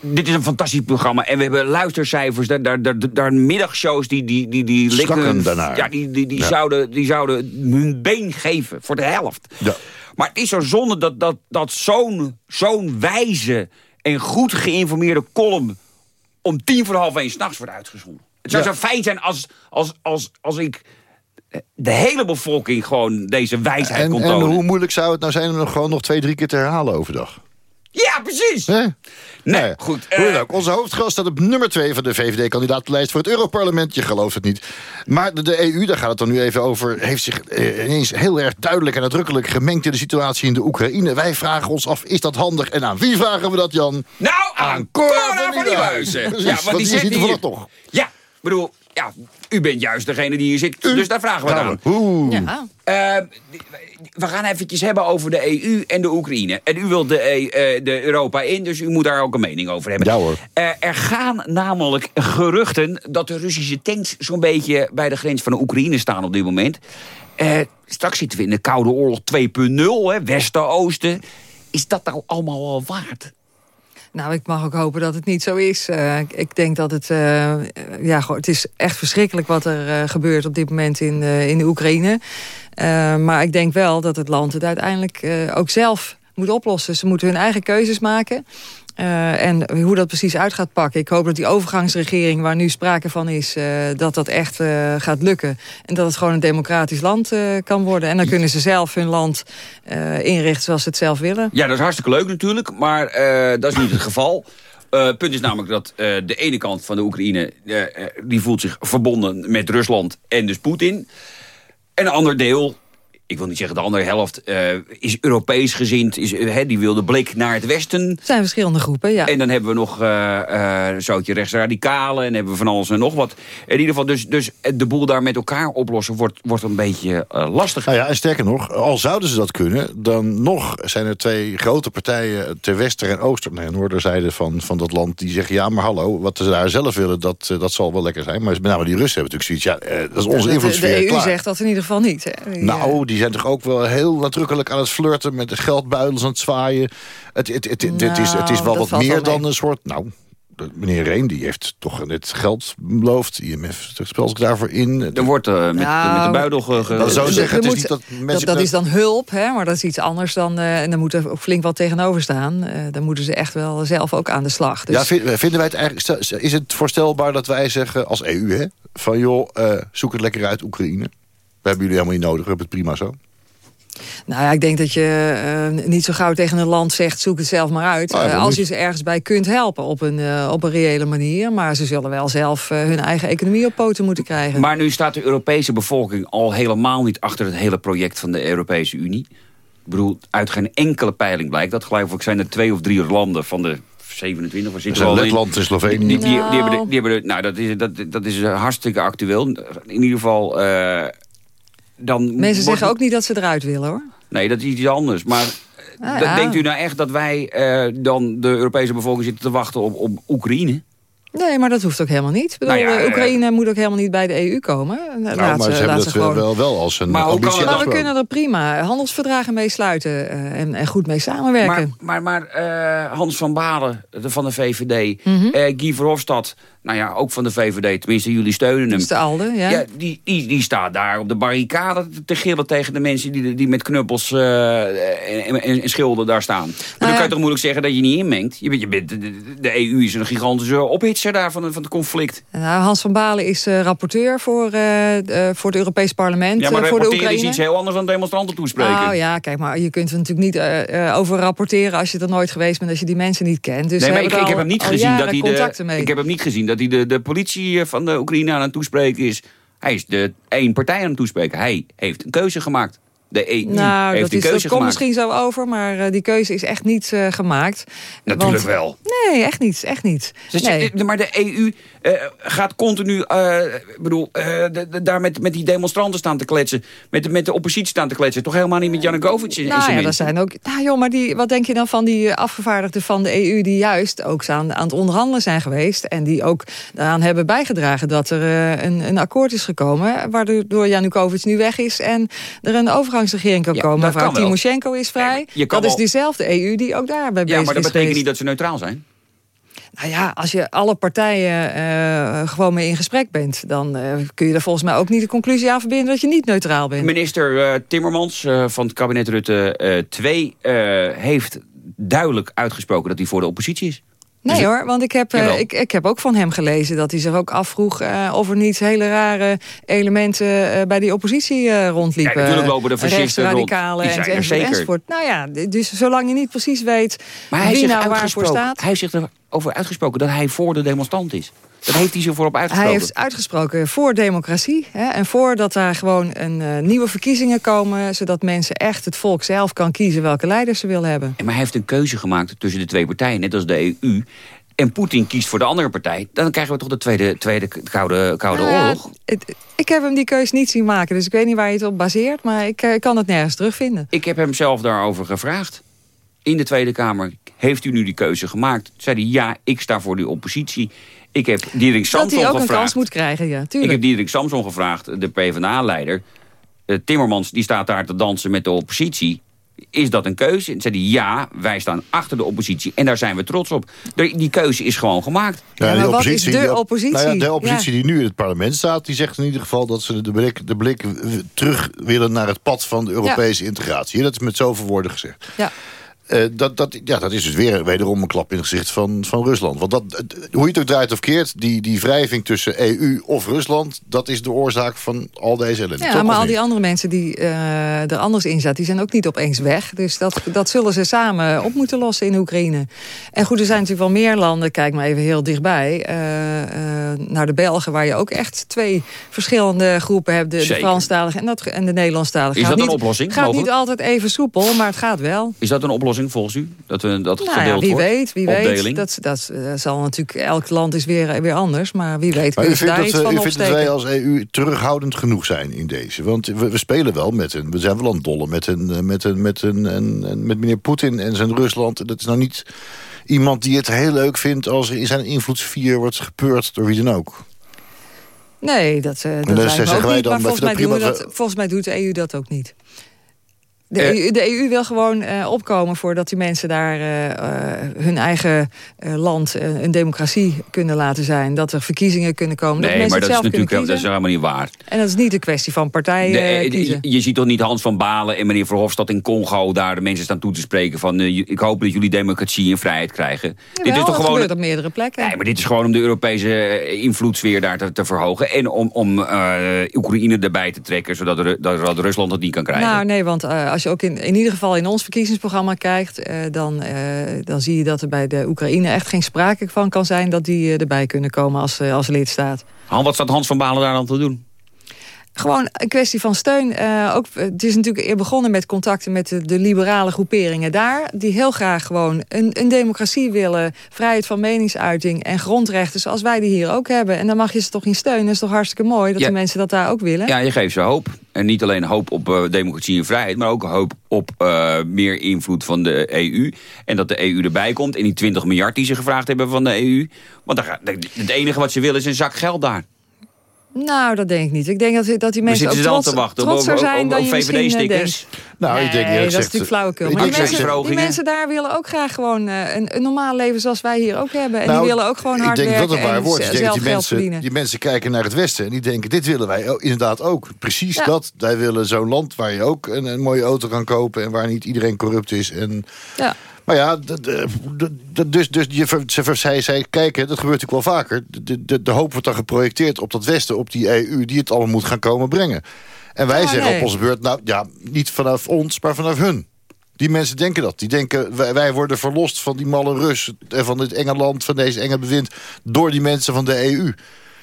dit is een fantastisch programma. En we hebben luistercijfers. Daar, daar, daar, daar middagshows die, die, die, die Snakken daarnaar. Ja, die, die, die, Ja. Zouden, die zouden hun been geven voor de helft. Ja. Maar het is zo zonde dat, dat, dat zo'n zo'n wijze en goed geïnformeerde column... om tien voor half één s'nachts wordt uitgezonden. Het zou Ja. zo fijn zijn als, als, als, als ik de hele bevolking gewoon deze wijsheid En, kon en tonen. hoe moeilijk zou het nou zijn om nog gewoon nog twee, drie keer te herhalen overdag? Ja, precies! Hè? Nee, Nou ja, goed. Hoe dan eh, ook, onze hoofdgast staat op nummer 2 van de VVD-kandidatenlijst voor het Europarlement. Je gelooft het niet. Maar de, de EU, daar gaat het dan nu even over, heeft zich eh, ineens heel erg duidelijk en nadrukkelijk gemengd in de situatie in de Oekraïne. Wij vragen ons af, is dat handig? En aan wie vragen we dat, Jan? Nou, aan Cora van Nieuwhuizen. Precies, want die er hier. vanaf toch. Ja, bedoel, ja, u bent juist degene die hier zit. Dus daar vragen we het aan. Oeh. Ja. Eh, we gaan eventjes hebben over de EU en de Oekraïne. En u wilt de, E- eh, de Europa in, dus u moet daar ook een mening over hebben. Ja, hoor. Eh, er gaan namelijk geruchten dat de Russische tanks zo'n beetje bij de grens van de Oekraïne staan op dit moment. Eh, straks zitten we in de Koude Oorlog 2.0, hè, Westen-Oosten. Is dat nou allemaal wel waard? Nou, ik mag ook hopen dat het niet zo is. Eh, ik- denk dat het... eh, ja, het is echt verschrikkelijk wat er eh, gebeurt op dit moment in, in de Oekraïne. Maar ik denk wel dat het land het uiteindelijk ook zelf moet oplossen. Ze moeten hun eigen keuzes maken. Eh, en hoe dat precies uit gaat pakken. Ik hoop dat die overgangsregering waar nu sprake van is... eh, dat dat echt eh, gaat lukken. En dat het gewoon een democratisch land kan worden. En dan kunnen ze zelf hun land inrichten zoals ze het zelf willen. Ja, dat is hartstikke leuk natuurlijk, maar dat is niet het geval. Het punt is namelijk dat de ene kant van de Oekraïne... die voelt zich verbonden met Rusland en dus Poetin. En een ander deel, ik wil niet zeggen de andere helft... eh, is Europees gezind, is, eh, hè, die wil de blik naar het westen. Er zijn verschillende groepen, ja. En dan hebben we nog eh eh zoutje rechtsradicalen en hebben we van alles en nog wat. In ieder geval, dus, dus de boel daar met elkaar oplossen wordt, wordt een beetje eh, lastig. Nou ja, en sterker nog, al zouden ze dat kunnen... dan nog zijn er twee grote partijen ter wester- en ooster... nee, noorderzijde van, van dat land die zeggen... ja, maar hallo, wat ze daar zelf willen, dat, dat zal wel lekker zijn. Maar met name die Russen hebben natuurlijk zoiets... ja, dat is onze de, invloedssfeer, de EU klaar. zegt dat in ieder geval niet. Hè. Die, Nou, eh, die zijn toch ook wel heel nadrukkelijk aan het flirten... met de geldbuidels aan het zwaaien. Het, het, het, het, het is, het is Nou, wel wat meer mee. dan een soort... Nou, meneer Reen die heeft toch net geld beloofd. IMF spel zich daarvoor in. Er wordt eh, met, Nou, met de buidel ge, ge- Dat zou zeggen, het is niet dat dat, mensen... dat is dan hulp, hè, maar dat is iets anders dan... eh, en daar moet er ook flink wat tegenover staan. Eh, dan moeten ze echt wel zelf ook aan de slag. Dus, Ja, vind- vinden wij het eigenlijk... Is het voorstelbaar dat wij zeggen als EU... Hè, van joh, eh, zoek het lekker uit Oekraïne. We hebben jullie helemaal niet nodig, we hebben het prima zo. Nou ja, ik denk dat je uh, niet zo gauw tegen een land zegt... zoek het zelf maar uit. Ah, uh, als je ze ergens bij kunt helpen op een, uh, op een reële manier. Maar ze zullen wel zelf hun eigen economie op poten moeten krijgen. Maar nu staat de Europese bevolking al helemaal niet... achter het hele project van de Europese Unie. Ik bedoel, uit geen enkele peiling blijkt dat. Geloof ik zijn er twee of drie landen van de 27 of zitten Letland en Slovenië. Die, die, die, die, hebben, die hebben nou, dat is, dat, dat is hartstikke actueel. In ieder geval... Dan Mensen zeggen ook niet dat ze eruit willen, hoor. Nee, dat is iets anders. Maar ah, ja. denkt u nou echt dat wij uh, dan de Europese bevolking zitten te wachten op, op Oekraïne? Nee, maar dat hoeft ook helemaal niet. Bedoel, nou ja, Oekraïne uh, moet ook helemaal niet bij de EU komen. Nou, laat maar ze, ze hebben dat gewoon... wel, wel als een maar ambitie. Maar we kunnen er prima handelsverdragen mee sluiten en, en, goed mee samenwerken. Maar, maar, maar uh, Hans van Balen van de VVD, mm -hmm. Guy Verhofstadt nou ja, ook van de VVD, tenminste jullie steunen hem. de Alde, ja. ja die, die, die staat daar op de barricade te gillen tegen de mensen die, die met knuppels uh, en, en, schilden daar staan. Maar nou dan ja. kan je toch moeilijk zeggen dat je niet inmengt. Je bent, je bent, de, de EU is een gigantische ophitser daar van, van het conflict. Nou, Hans van Balen is uh, rapporteur voor, uh, voor het Europees Parlement. Ja, maar voor de Oekraïne is iets heel anders dan demonstranten toespreken. Nou ja, kijk maar, je kunt er natuurlijk niet over rapporteren als je er nooit geweest bent, als je die mensen niet kent. Dus nee, maar ik, al, ik, heb hem niet gezien dat hij de, ik heb hem niet gezien dat hij de, de politie van de Oekraïne aan het toespreken is. Hij is de één partij aan het toespreken. Hij heeft een keuze gemaakt. De EU nou, heeft dat, een is, keuze dat komt misschien zo over, maar uh, die keuze is echt niet uh, gemaakt. Natuurlijk Want, wel. Nee, echt niet. Echt niet. Dus nee. je, maar de EU uh, gaat continu, bedoel, de, de, daar met, met die demonstranten staan te kletsen. Met de, met de oppositie staan te kletsen. Toch helemaal niet met Janukovic in nou, ja, dat zijn ook. Nou joh, maar die, wat denk je dan van die afgevaardigden van de EU... die juist ook aan, aan het onderhandelen zijn geweest... en die ook daaraan hebben bijgedragen dat er een, een akkoord is gekomen... waardoor Janukovic nu weg is en er een overgangsregering kan Ja, komen. Mevrouw kan. Timoshenko is vrij. Dat is diezelfde EU die ook daarbij bezig Ja, maar dat is betekent geweest. niet dat ze neutraal zijn. Nou ja, als je alle partijen eh, gewoon mee in gesprek bent... dan eh, kun je er volgens mij ook niet de conclusie aan verbinden... dat je niet neutraal bent. Minister eh, Timmermans van het kabinet Rutte 2 heeft duidelijk uitgesproken dat hij voor de oppositie is. Nee Dus- hoor, want ik heb, eh, ik, ik heb ook van hem gelezen... dat hij zich ook afvroeg eh, of er niet hele rare elementen... eh, bij die oppositie rondliepen. Ja, natuurlijk lopen er fascisten rond. Die zijn er enzovoort, zeker. enzovoort. Nou ja, dus zolang je niet precies weet Maar hij wie nou waarvoor staat... Hij heeft zich erover uitgesproken dat hij voor de demonstrant is. Dat heeft hij zich voorop Hij uitgesproken. heeft uitgesproken voor democratie. Hè, en voor dat daar gewoon een, eh, nieuwe verkiezingen komen... zodat mensen echt het volk zelf kan kiezen welke leiders ze willen hebben. En Maar hij heeft een keuze gemaakt tussen de twee partijen, net als de EU. En Poetin kiest voor de andere partij. Dan krijgen we toch de tweede, tweede koude, koude Nou oorlog. het- ik heb hem die keus niet zien maken, dus ik weet niet waar je het op baseert... maar ik, eh, ik kan het nergens terugvinden. Ik heb hem zelf daarover gevraagd. In de Tweede Kamer. Heeft u nu die keuze gemaakt? Zei hij, ja, ik sta voor die oppositie. Ik heb Diederik Dat Samson hij ook een gevraagd. kans moet krijgen, ja, Ik tuurlijk. heb Diederik Samson gevraagd, de PvdA-leider. Eh, Timmermans die staat daar te dansen met de oppositie. Is dat een keuze? En zei hij, ja, wij staan achter de oppositie. En daar zijn we trots op. De- Die keuze is gewoon gemaakt. Ja, maar wat is de oppositie? Nou ja, de oppositie Ja. die nu in het parlement staat... die zegt in ieder geval dat ze de blik, de blik terug willen... naar het pad van de Europese integratie. Dat is met zoveel woorden gezegd. Ja. Eh, dat, dat, ja, dat is dus weer wederom een klap in het gezicht van, van Rusland. Want dat, het- hoe je het ook draait of keert... Die, die wrijving tussen EU of Rusland... dat is de oorzaak van al deze ellende. Ja, Toch, maar al niet? die andere mensen die eh, er anders in zaten... die zijn ook niet opeens weg. Dus dat, dat zullen ze samen op moeten lossen in Oekraïne. En goed, er zijn natuurlijk wel meer landen. Kijk maar even heel dichtbij. eh, eh, naar de Belgen, waar je ook echt twee verschillende groepen hebt. De, de. Franstalige en, dat, en de Nederlandstalige. Is Gaat dat een niet- oplossing, gaat niet altijd even soepel, maar het gaat wel. Is dat een oplossing volgens u? Dat, we, dat het Nou ja, wie wordt? weet, wie weet. Opdeling? Dat, dat eh, zal natuurlijk, elk land is weer, weer anders. Maar wie weet Maar kun u je daar iets dat, van u vindt dat wij als EU terughoudend genoeg zijn in deze? Want we, we spelen wel met een... We zijn wel aan het dollen met, een, met, een, met, een, een- een- met meneer Poetin en zijn Rusland. Dat is nou niet iemand die het heel leuk vindt... als er in zijn invloedssfeer wordt gepeurd door wie dan ook. Nee, dat, eh dat lijkt ook wij niet. dan, Maar volgens mij, prima dat, volgens mij doet de EU dat ook niet. De, Eh. EU, de EU wil gewoon eh, opkomen voordat die mensen daar eh, eh, hun eigen eh, land eh, een democratie kunnen laten zijn. Dat er verkiezingen kunnen komen. dat Nee, maar dat is natuurlijk dat is helemaal niet waar. En dat is niet een kwestie van partijen De- eh, de- kiezen. je, je ziet toch niet Hans van Balen en meneer Verhofstadt in Congo... daar de mensen staan toe te spreken van... eh, ik hoop dat jullie democratie en vrijheid krijgen. dit Jawel, is toch dat gewoon... gebeurt op meerdere plekken. Nee, maar dit is gewoon om de Europese eh, invloedssfeer daar te, te verhogen. En om, om eh, Oekraïne erbij te trekken, zodat, Ru- dat, dat Rusland het niet kan krijgen. Nou nee, want eh, als je ook in, in ieder geval in ons verkiezingsprogramma kijkt... eh, dan, eh, dan zie je dat er bij de Oekraïne echt geen sprake van kan zijn... dat die eh, erbij kunnen komen als, als lidstaat. Wat staat Hans van Balen daar dan te doen? Gewoon een kwestie van steun. Eh, ook, het is natuurlijk eer begonnen met contacten met de, de liberale groeperingen daar. Die heel graag gewoon een, een democratie willen. Vrijheid van meningsuiting en grondrechten zoals wij die hier ook hebben. En daar mag je ze toch in steunen. Dat is toch hartstikke mooi dat Ja. de mensen dat daar ook willen. Ja, je geeft ze hoop. En niet alleen hoop op eh, democratie en vrijheid... maar ook hoop op eh, meer invloed van de EU. En dat de EU erbij komt. En die 20 miljard die ze gevraagd hebben van de EU. Want dan gaat- het enige wat ze willen is een zak geld daar. Nou, dat denk ik niet. Ik denk dat, dat die mensen ook dan trots, te wachten op- trotser op- zijn op- dan op je misschien eh, VVD-stickers? denkt. Nou, nee, ik denk eerlijk dat is natuurlijk flauwekul. ik Maar die mensen, dat- die mensen daar willen ook graag gewoon eh, een, een normaal leven zoals wij hier ook hebben. En Nou, die willen ook gewoon hard ik denk werken dat het waar en wordt. Ik denk dat die geld mensen, verdienen. die mensen kijken naar het Westen en die denken, dit willen wij inderdaad ook. Precies Ja. dat. Wij willen zo'n land waar je ook een, een mooie auto kan kopen... en waar niet iedereen corrupt is. En, Ja. Maar ja, dus, dus je, ze, zij, zij kijken, dat gebeurt natuurlijk wel vaker... De, de, de hoop wordt dan geprojecteerd op dat Westen, op die EU... die het allemaal moet gaan komen brengen. En wij zeggen nee. op onze beurt, nou ja, niet vanaf ons, maar vanaf hun. Die mensen denken dat. Die denken, wij, wij worden verlost van die malle Rus... en van dit enge land, van deze enge bewind... door die mensen van de EU.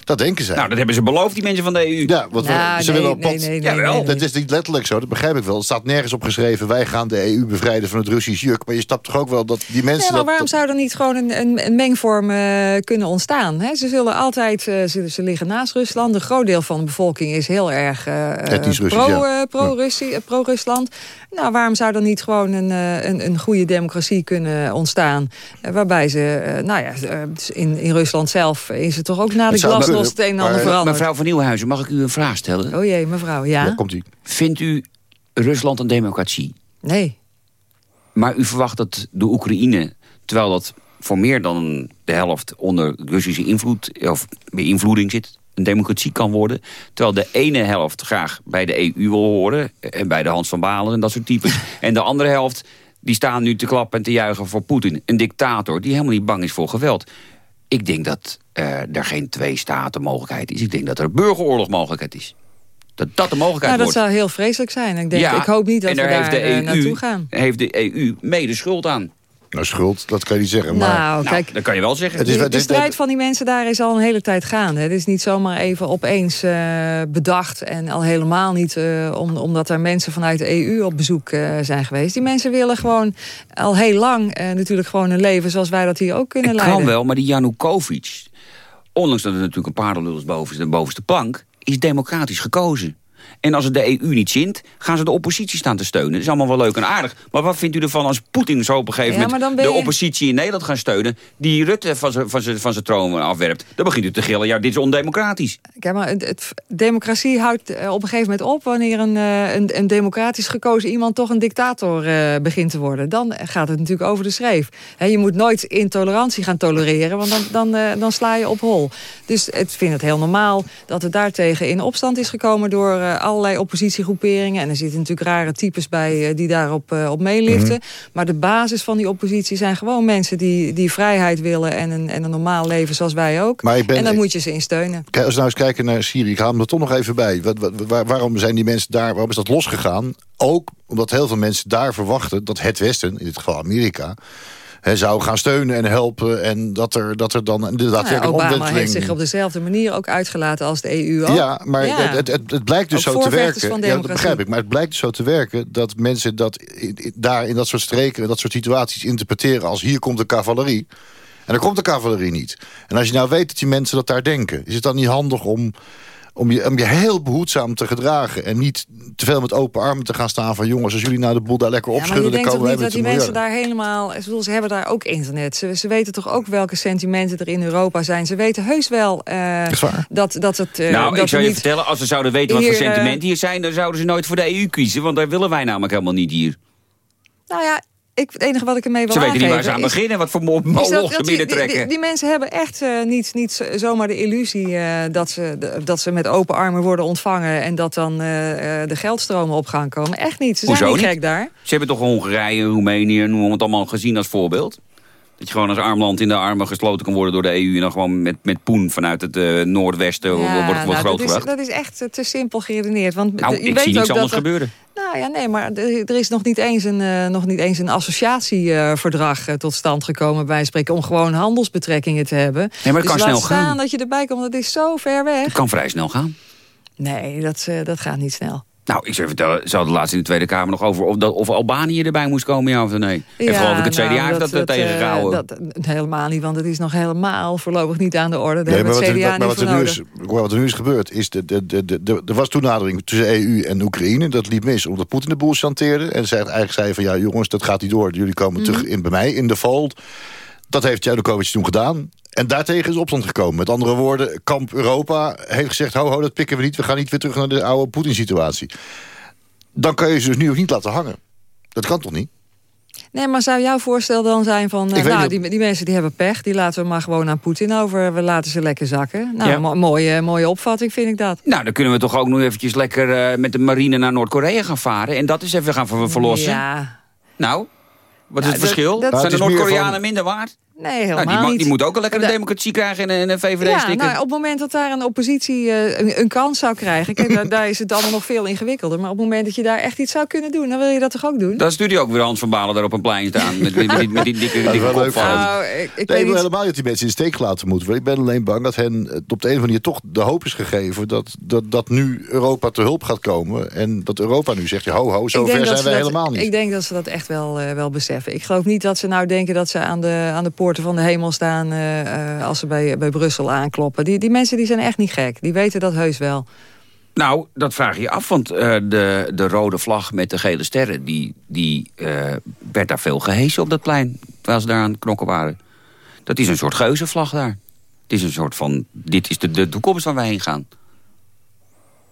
Dat denken zij. Nou, dat hebben ze beloofd, die mensen van de EU. Ja, want Nou, ze nee, willen op nee, pad. nee, nee, Jawel. nee, nee. Dat is niet letterlijk zo, dat begrijp ik wel. Het staat nergens op geschreven... wij gaan de EU bevrijden van het Russisch juk. Maar je stapt toch ook wel dat die mensen... Nee, maar waarom dat- zou er niet gewoon een, een, een mengvorm eh, kunnen ontstaan? Hè? Ze zullen altijd, eh, ze, ze liggen naast Rusland. Een groot deel van de bevolking is heel erg eh, Russisch, pro, ja. eh, pro-Russie- eh, pro-Rusland. nou, waarom zou er niet gewoon een, eh, een, een goede democratie kunnen ontstaan? Eh, waarbij ze, eh, nou ja, eh, in, in Rusland zelf is het toch ook na de Het het een en ander veranderd. Mevrouw van Nieuwenhuizen, mag ik u een vraag stellen? Oh jee, mevrouw, ja? Ja, komt ie. Vindt u Rusland een democratie? Nee. Maar u verwacht dat de Oekraïne, terwijl dat voor meer dan de helft onder Russische invloed of beïnvloeding zit, een democratie kan worden. Terwijl de ene helft graag bij de EU wil horen en bij de Hans van Balen en dat soort types. (laughs) en de andere helft die staan nu te klappen en te juichen voor Poetin, een dictator die helemaal niet bang is voor geweld. Ik denk dat eh, er geen twee staten mogelijkheid is. Ik denk dat er een burgeroorlog mogelijkheid is. Dat dat de mogelijkheid Nou, dat wordt. zou heel vreselijk zijn. Ik, denk, Ja, ik hoop niet dat en we daar daar heeft de eh, EU, naartoe gaan. Heeft de EU mede schuld aan. Nou, schuld, dat kan je niet zeggen. Maar Nou, Nou, kijk, dat kan je wel zeggen. Het is de, strijd van die mensen daar is al een hele tijd gaande. Het is niet zomaar even opeens eh, bedacht. En al helemaal niet eh, om, omdat er mensen vanuit de EU op bezoek eh, zijn geweest. Die mensen willen gewoon al heel lang eh, natuurlijk gewoon een leven zoals wij dat hier ook kunnen Het leiden. kan wel, maar die Janukovic... ondanks dat het natuurlijk een paardenlul is boven de bovenste plank... is democratisch gekozen. En als het de EU niet zint, gaan ze de oppositie staan te steunen. Dat is allemaal wel leuk en aardig. Maar wat vindt u ervan als Poetin zo op een gegeven Ja, moment... de je- oppositie in Nederland gaan steunen... die Rutte van zijn- troon afwerpt? Dan begint u te gillen, ja, dit is ondemocratisch. Kijk, maar het, democratie houdt eh, op een gegeven moment op... wanneer een, eh, een, een democratisch gekozen iemand toch een dictator eh, begint te worden. Dan gaat het natuurlijk over de schreef. Hè, je moet nooit intolerantie gaan tolereren... want dan, dan, dan sla je op hol. Dus ik vind het heel normaal dat het daartegen in opstand is gekomen... door eh, allerlei oppositiegroeperingen. En er zitten natuurlijk rare types bij eh, die daarop eh, op meeliften. Maar de basis van die oppositie zijn gewoon mensen... die, die vrijheid willen en een, en een normaal leven zoals wij ook. Maar ik ben- en daar moet je ze in steunen. Kijk, als we nou eens kijken naar Syrië, ik haal hem er toch nog even bij. Wat, wat- waar- waarom zijn die mensen daar, waarom is dat losgegaan? Ook omdat heel veel mensen daar verwachten dat het Westen, in dit geval Amerika... hè, zou gaan steunen en helpen. En dat er, dat er dan inderdaad Nou ja, een Obama omwenteling... heeft zich op dezelfde manier ook uitgelaten als de EU ook. Ja, maar Ja. Het, het, het blijkt dus Ook zo te werken. Ja, dat begrijp ik. Maar het blijkt dus zo te werken dat mensen dat in- daar in dat soort streken, in dat soort situaties interpreteren als hier komt de cavalerie. En dan komt de cavalerie niet. En als je nou weet dat die mensen dat daar denken, is het dan niet handig om, om, je, om je heel behoedzaam te gedragen en niet te veel met open armen te gaan staan van jongens, als jullie nou de boel daar lekker Ja, maar je opschudden, dan denkt toch niet dat die mensen daar helemaal... ik bedoel, Ze hebben daar ook internet. Ze, ze weten toch ook welke sentimenten er in Europa zijn. Ze weten heus wel eh, dat, dat het... eh, nou, dat ik zou je vertellen, als ze zouden weten wat voor hier, eh, sentimenten hier zijn... dan zouden ze nooit voor de EU kiezen, want daar willen wij namelijk helemaal niet hier. Nou ja, ik, het enige wat ik ermee wil Ze weten niet waar ze aan is- beginnen, wat voor mo- is dat- moloch dat ze binnentrekken. Die, die, die mensen hebben echt eh, niet, niet zomaar de illusie eh, dat, ze, de- dat ze met open armen worden ontvangen... en dat dan eh, de geldstromen op gaan komen. Echt niet. Ze zijn Hoezo niet? gek daar. Ze hebben toch Hongarije, Roemenië, noem het allemaal gezien als voorbeeld? Dat je gewoon als arm land in de armen gesloten kan worden door de EU... en dan gewoon met, met poen vanuit het eh, noordwesten Ja, wordt, wordt nou, dat, is, dat is echt eh, te simpel geredeneerd. Want Nou, je ik weet zie ook niks dat anders er- gebeuren. Nou ja, nee, maar er is nog niet eens een, eh, nog niet eens een associatieverdrag tot stand gekomen... bij spreken, om gewoon handelsbetrekkingen te hebben. Nee, maar het dus kan snel staan gaan. dat je erbij komt, dat is zo ver weg. Het kan vrij snel gaan. Nee, dat, dat gaat niet snel. Nou, ik zou vertellen, ze hadden laatst in de Tweede Kamer nog over... of, dat, of Albanië erbij moest komen, ja of nee. en geloof ik het CDA nou, heeft dat, dat, eh, tegengehouden. dat, helemaal niet, want het is nog helemaal voorlopig niet aan de orde. Daar Nee, maar hebben wat, er, het CDA maar wat, er nu is, wat er nu is gebeurd, is de, de, de, de, de- er was toenadering tussen EU en Oekraïne. Dat liep mis, omdat Poetin de boel chanteerde. En zij eigenlijk zei van, ja jongens, dat gaat niet door. Jullie komen Mhm. terug in, bij mij, in de fold. Dat heeft Janukovic toen gedaan. En daartegen is opstand gekomen. Met andere woorden, kamp Europa heeft gezegd... ho, ho, dat pikken we niet, we gaan niet weer terug naar de oude Poetin-situatie. Dan kan je ze dus nu ook niet laten hangen. Dat kan toch niet? Nee, maar zou jouw voorstel dan zijn van... eh, nou, die, die mensen die hebben pech, die laten we maar gewoon aan Poetin over. We laten ze lekker zakken. Nou, Ja. mooie, mooie opvatting vind ik dat. Nou, dan kunnen we toch ook nog eventjes lekker eh, met de marine naar Noord-Korea gaan varen... en dat eens even gaan ver- verlossen. Ja, Nou, wat is Ja, het verschil? dat- Zijn de is Noord-Koreanen van- minder waard? Nee, helemaal Nou, die, mo- niet. die moeten ook een lekkere Dat- democratie krijgen en een- een VVD Ja, sticker. nou, op het moment dat daar een oppositie eh, een, een kans zou krijgen... Kijk, daar, daar is het allemaal nog veel ingewikkelder. Maar op het moment dat je daar echt iets zou kunnen doen... dan wil je dat toch ook doen? Dan stuurt hij ook weer Hans van Balen daar op een plein staan. Met, met, met die, met die dikke, (laughs) Dat is dikke kop. Nou, ik, ik Nee, ik wil helemaal niet dat die mensen in de steek gelaten moeten worden. Ik ben alleen bang dat hen eh, op de een of andere manier toch de hoop is gegeven... dat, dat, dat nu Europa te hulp gaat komen. En dat Europa nu zegt, ja, ho, ho, zo ver zijn wij dat- helemaal niet. Ik denk dat ze dat echt wel, eh, wel beseffen. Ik geloof niet dat ze nou denken dat ze aan de, aan de poorten van de hemel staan... eh, eh, als ze bij, bij Brussel aankloppen. Die, die mensen die zijn echt niet gek. Die weten dat heus wel. Nou, dat vraag je af, want eh, de, de rode vlag met de gele sterren... die, die werd daar veel gehesen op dat plein, terwijl ze daar aan het knokken waren. Dat is een soort geuzenvlag daar. Het is een soort van, dit is de, de toekomst waar wij heen gaan.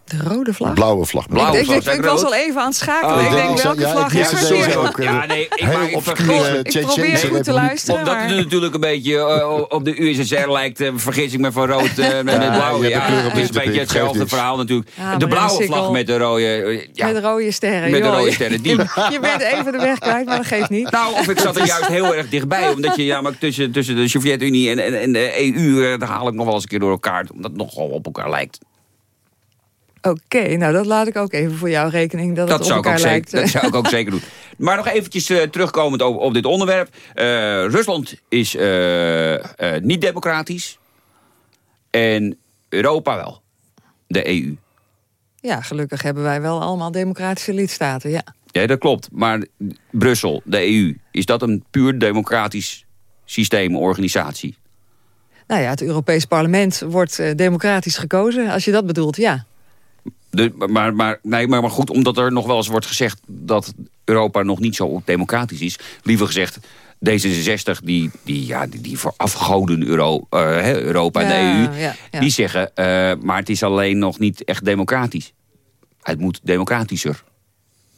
De rode vlag? Blauwe vlag. Blauwe ik, vlag, ik, was al even aan het schakelen. Oh, ik denk, welke ja, vlag is er het hier? ook. Ja, nee, ik, Heel maar ik obscure vergis- Ik probeer goed te luisteren. Omdat het natuurlijk een beetje eh, op de USSR lijkt, eh, vergis ik me van rood eh, met, met Ja, blauw. Ja, het is een beetje hetzelfde verhaal natuurlijk. Ja, de blauwe vlag met de rode... eh, ja, Met de rode sterren. Met de rode sterren, die. (laughs) Je bent even de weg kwijt, maar dat geeft niet. Nou, of ik zat er juist heel erg dichtbij. (laughs) Omdat je ja, maar tussen, tussen de Sovjet-Unie en, en, de EU... eh, daar haal ik nog wel eens een keer door elkaar. Omdat het nogal op elkaar lijkt. Oké, nou dat laat ik ook even voor jouw rekening. Dat, Dat het zou, op ik ook zeker, lijkt. dat zou ik ook zeker doen. (laughs) Maar nog eventjes eh, terugkomend op, op dit onderwerp. Eh, Rusland is eh, niet democratisch. En Europa wel. De EU. Ja, gelukkig hebben wij wel allemaal democratische lidstaten, ja. Ja, dat klopt. Maar Brussel, de EU, is dat een puur democratisch systeem, organisatie? Nou ja, het Europees Parlement wordt democratisch gekozen, als je dat bedoelt, ja. De, maar, maar, nee, maar, maar goed, omdat er nog wel eens wordt gezegd... dat Europa nog niet zo democratisch is. Liever gezegd, D66, die, die, ja, die, die voor afgoden Euro, eh, Europa en Ja, de EU... ja, ja. die zeggen, eh, maar het is alleen nog niet echt democratisch. Het moet democratischer.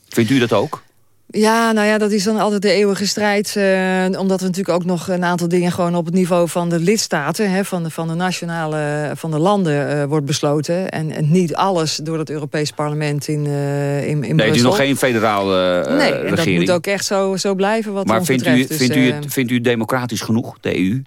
Vindt u dat ook? Ja, nou ja, dat is dan altijd de eeuwige strijd. eh, omdat er natuurlijk ook nog een aantal dingen gewoon op het niveau van de lidstaten, hè, van, de, van de nationale, van de landen eh, wordt besloten. En, en niet alles door het Europees Parlement in, eh in, in Nee, het Brussel. is nog geen federale eh, Nee, en dat regering. moet ook echt zo, zo blijven wat maar ons vindt u, betreft. Dus, vindt, u eh, het, vindt u het democratisch genoeg, de EU?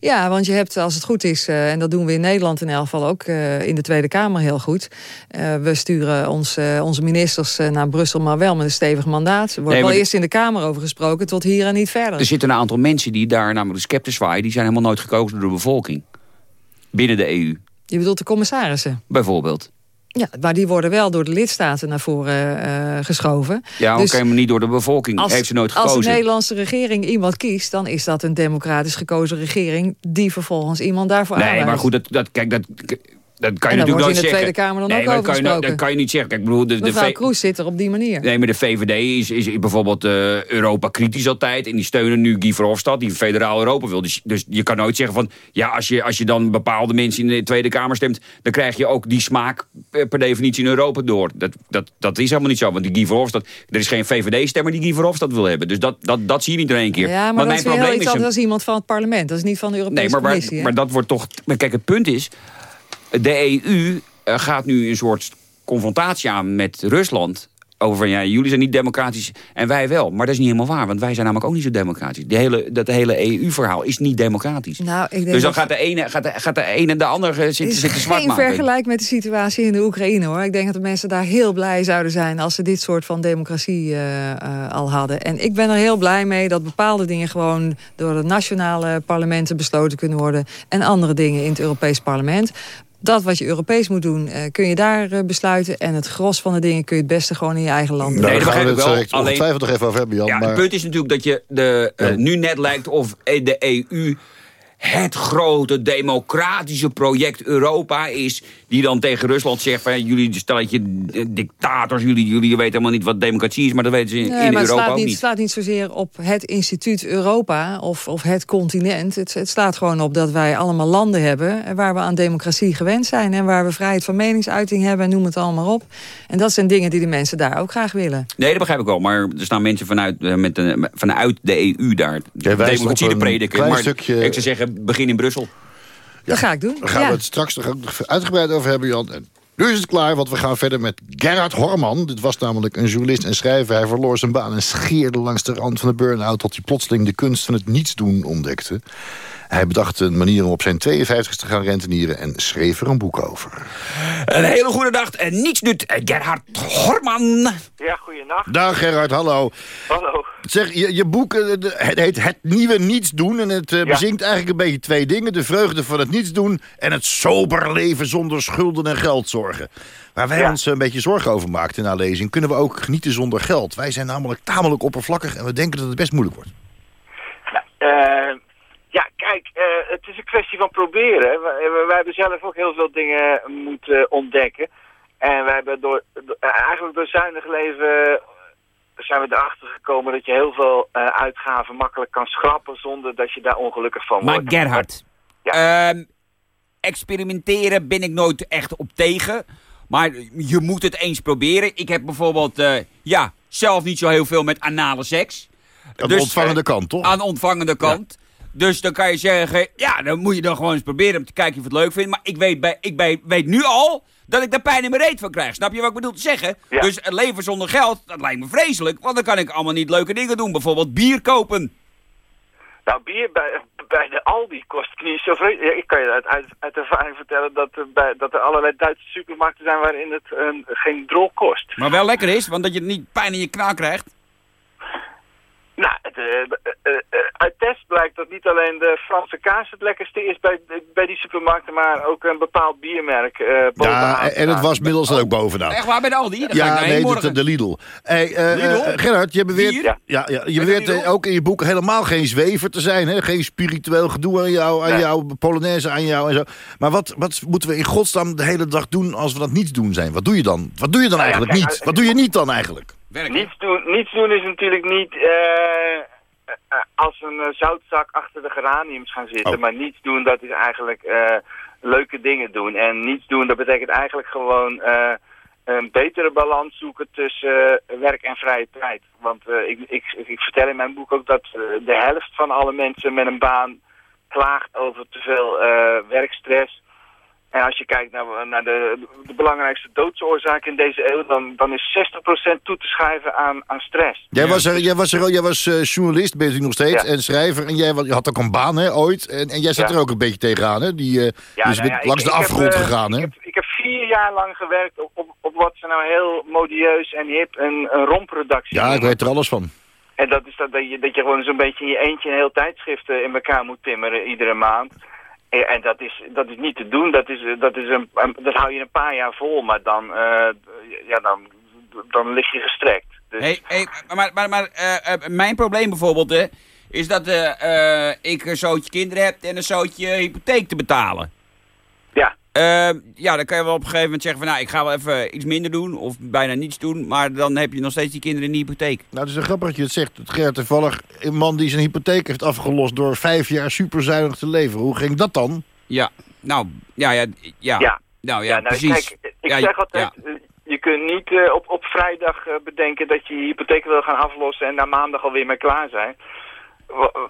Ja, want je hebt, als het goed is, eh, en dat doen we in Nederland in elk geval ook eh, in de Tweede Kamer heel goed. eh, we sturen ons, onze ministers naar Brussel, maar wel met een stevig mandaat. Er wordt Nee, wel eerst in de Kamer over gesproken, tot hier en niet verder. Er zitten een aantal mensen die daar namelijk de scepter zwaaien... die zijn helemaal nooit gekozen door de bevolking. Binnen de EU, Je bedoelt de commissarissen. bijvoorbeeld. Ja, maar die worden wel door de lidstaten naar voren eh, geschoven. Ja, Dus oké, maar niet door de bevolking. Als, Heeft ze nooit als de gekozen. Nederlandse regering iemand kiest... dan is dat een democratisch gekozen regering... die vervolgens iemand daarvoor Nee, aanwijst. maar goed, dat, dat, kijk, dat, dat kan je natuurlijk in de. Tweede Kamer dan nee, ook over dat kan, je, dat kan je niet zeggen. Kijk, bedoel, de, Mevrouw Kroes zit er op die manier. Nee, maar de VVD is, is bijvoorbeeld eh, Europa kritisch altijd. En die steunen nu Guy Verhofstadt, die federaal Europa wil. Dus, dus je kan nooit zeggen van... Ja, als je, als je dan bepaalde mensen in de Tweede Kamer stemt... dan krijg je ook die smaak eh, per definitie in Europa door. Dat, dat, dat is helemaal niet zo. Want die Guy Verhofstadt... Er is geen VVD-stemmer die Guy Verhofstadt wil hebben. Dus dat, dat, dat zie je niet in één keer. Ja, maar dat is weer heel iets een- als iemand van het parlement. Dat is niet van de Europese Nee, maar, Commissie. maar dat wordt toch... Maar kijk, het punt is... De EU eh, gaat nu een soort confrontatie aan met Rusland... over van ja, jullie zijn niet democratisch en wij wel. Maar dat is niet helemaal waar, want wij zijn namelijk ook niet zo democratisch. Die hele, dat hele EU-verhaal is niet democratisch. Nou, ik denk dus dan gaat de ene, gaat de, gaat de ene en de andere zitten, is zitten zwart geen maken. vergelijk met de situatie in de Oekraïne hoor. Ik denk dat de mensen daar heel blij zouden zijn als ze dit soort van democratie eh, eh, al hadden. En ik ben er heel blij mee dat bepaalde dingen gewoon door de nationale parlementen besloten kunnen worden. En andere dingen in het Europees parlement. Dat wat je Europees moet doen, eh, kun je daar eh, besluiten. En het gros van de dingen kun je het beste gewoon in je eigen land doen. Nou, dat daar gaan we het wel, direct alleen- ongetwijfeld nog even over hebben, Jan. Ja, maar... het punt is natuurlijk dat je de, eh, Ja. nu net lijkt of de EU het grote democratische project Europa is... die dan tegen Rusland zegt van jullie stelletje dictators... jullie, jullie weten helemaal niet wat democratie is... maar dat weten ze in, Nee, in maar het Europa ook niet, niet. slaat niet zozeer op het instituut Europa of, of het continent. Het, het slaat gewoon op dat wij allemaal landen hebben... waar we aan democratie gewend zijn... en waar we vrijheid van meningsuiting hebben... en noem het allemaal op. En dat zijn dingen die de mensen daar ook graag willen. Nee, dat begrijp ik wel. Maar er staan mensen vanuit, eh, met de, vanuit de EU daar democratie te een prediken. Maar stukje- ik zou zeggen, begin in Brussel. Dat ga ik doen. Daar gaan ja. we het straks nog ook uitgebreid over hebben, Jan. En nu is het klaar, want we gaan verder met Gerhard Horman. Dit was namelijk een journalist en schrijver. Hij verloor zijn baan en scheerde langs de rand van de burn-out... tot hij plotseling de kunst van het nietsdoen ontdekte. Hij bedacht een manier om op zijn 52 te gaan rentenieren... en schreef er een boek over. Een hele goede dag. En niets doet Gerhard Horman. Ja, goeienacht. Dag Gerhard, hallo. Hallo. Zeg, je, je boek eh, het heet Het Nieuwe Niets Doen... en het eh, bezinkt eigenlijk een beetje twee dingen. De vreugde van het niets doen... en het sober leven zonder schulden en geldzorgen. Waar wij Ja. ons een beetje zorgen over maakten na lezing... kunnen we ook genieten zonder geld. Wij zijn namelijk tamelijk oppervlakkig... en we denken dat het best moeilijk wordt. Eh, ja, kijk, het is een kwestie van proberen. Wij, hebben zelf ook heel veel dingen moeten ontdekken. En wij hebben door, eigenlijk door zuinig leven zijn we erachter gekomen dat je heel veel eh, uitgaven makkelijk kan schrappen zonder dat je daar ongelukkig van Maar wordt. Gerhard, ehm, experimenteren ben ik nooit echt op tegen. Maar je moet het eens proberen. Ik heb bijvoorbeeld, eh, ja, zelf niet zo heel veel met anale seks. Aan de ontvangende eh, kant, toch? Aan de ontvangende kant. Dus dan kan je zeggen, ja, dan moet je dan gewoon eens proberen om te kijken of je het leuk vindt. Maar ik weet, bij, ik bij, weet nu al dat ik daar pijn in mijn reet van krijg. Snap je wat ik bedoel te zeggen? Ja. Dus het leven zonder geld, dat lijkt me vreselijk. Want dan kan ik allemaal niet leuke dingen doen. Bijvoorbeeld bier kopen. Nou, bier bij, bij de Aldi kost niet zo vreselijk. Ja, Ik kan je uit, uit, uit ervaring vertellen dat, er bij, dat er allerlei Duitse supermarkten zijn waarin het eh, geen drol kost. Maar wel lekker is, want dat je niet pijn in je knaak krijgt. Nou, het, eh, eh, eh, uit test blijkt dat niet alleen de Franse kaas het lekkerste is bij, bij die supermarkten, maar ook een bepaald biermerk. eh Ja, bovenaan en het was middels dan ook bovenaan. Echt waar, bij de Aldi? Daar ga ik Ja, nee, morgen. de, de Lidl. Hey, Lidl? Gerhard, je beweert, Bier? ja. Ja, je beweert ook in je boek helemaal geen zwever te zijn. Hè? Geen spiritueel gedoe aan jou, aan Nee. jou, Polonaise aan jou en zo. Maar wat, wat moeten we in godsnaam de hele dag doen als we dat niets doen zijn? Wat doe je dan? Wat doe je dan Nou ja, eigenlijk kijk, niet? Wat doe je niet dan eigenlijk? Werken. Niets doen, niets doen is natuurlijk niet eh, eh, als een eh, zoutzak achter de geraniums gaan zitten. Oh. Maar niets doen, dat is eigenlijk leuke dingen doen. En niets doen, dat betekent eigenlijk gewoon een betere balans zoeken tussen werk en vrije tijd. Want ik, ik, ik vertel in mijn boek ook dat de helft van alle mensen met een baan klaagt over te veel werkstress. En als je kijkt naar, naar de, de belangrijkste doodsoorzaak in deze eeuw, dan, dan is 60% toe te schrijven aan, aan stress. Jij was, er, jij was, er, jij was eh, journalist, ben je nog steeds, Ja. en schrijver. En jij je had ook een baan, hè, ooit. En, en jij zat Ja. er ook een beetje tegenaan, hè? Die, eh Ja, dus nou langs ik- de ik heb, afgrond eh, gegaan, hè? Ik heb, ik heb vier jaar lang gewerkt op, op, op wat ze nou heel modieus en hip een, een romproductie Ja, ik weet er alles van. En dat is dat, dat, je, dat je gewoon zo'n beetje in je eentje een heel tijdschrift eh, in elkaar moet timmeren iedere maand. En, dat, is, dat is niet te doen. Dat, is, eh, dat, is een, dat hou je een paar jaar vol, maar dan, eh, ja, dan, dan lig je gestrekt. Dus, maar maar, maar eh, mijn probleem bijvoorbeeld hè, is dat ik een zootje kinderen heb en een zootje hypotheek te betalen. Ja. Eh, ja, dan kan je wel op een gegeven moment zeggen van nou, ik ga wel even iets minder doen of bijna niets doen, maar dan heb je nog steeds die kinderen in de hypotheek. Nou, het is een grappig dat je het zegt. Het Gerrit toevallig een man die zijn hypotheek heeft afgelost... door vijf jaar superzuinig te leven. Hoe ging dat dan? Ja, nou, ja, ja, ja. Ja. Nou ja, Ja, nou, precies. Kijk, ik Ja, zeg altijd, ja. eh, je kunt niet eh, op, op vrijdag eh, bedenken dat je je hypotheek wil gaan aflossen en na maandag alweer mee klaar zijn.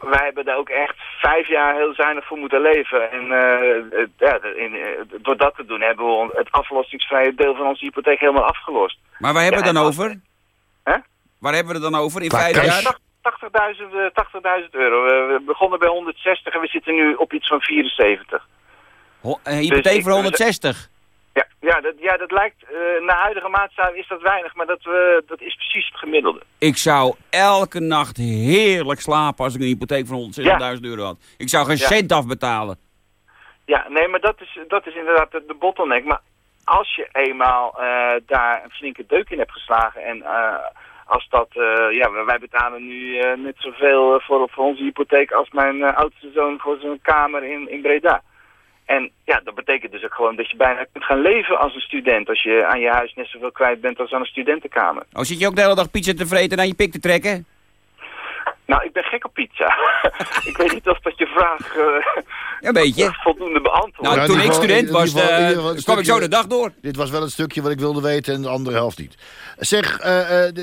Wij hebben daar ook echt vijf jaar heel zuinig voor moeten leven. En eh, ja, in, eh, door dat te doen hebben we het aflossingsvrije deel van onze hypotheek helemaal afgelost. Maar waar hebben we Ja, het dan over? Waar hebben we het dan over in Qua vijf cash? jaar? 80.000 eh, 80.000 euro. We, we begonnen bij 160 en we zitten nu op iets van 74. Ho- Een Dus hypotheek ik- voor 160. Ja, ja, dat, ja, dat lijkt, eh naar huidige maatstaven is dat weinig, maar dat, we dat is precies het gemiddelde. Ik zou elke nacht heerlijk slapen als ik een hypotheek van 160.000 euro had. Ik zou geen Ja. cent afbetalen. Ja, nee, maar dat is, dat is inderdaad de, de bottleneck. Maar als je eenmaal eh, daar een flinke deuk in hebt geslagen en eh, als dat, eh, ja, wij- betalen nu eh, net zoveel eh, voor, voor onze hypotheek als mijn eh, oudste zoon voor zijn kamer in, in Breda. En ja, dat betekent dus ook gewoon dat je bijna kunt gaan leven als een student. Als je aan je huis net zoveel kwijt bent als aan een studentenkamer. Oh, zit je ook de hele dag pizza te vreten en aan je pik te trekken? Nou, ik ben gek op pizza. (laughs) ik weet niet of dat je vraag eh, Een beetje. voldoende beantwoordt. Nou, toen ik student was, geval- eh, geval een kwam ik zo de dag door. Dit was wel het stukje wat ik wilde weten en de andere helft niet. Zeg, eh, eh,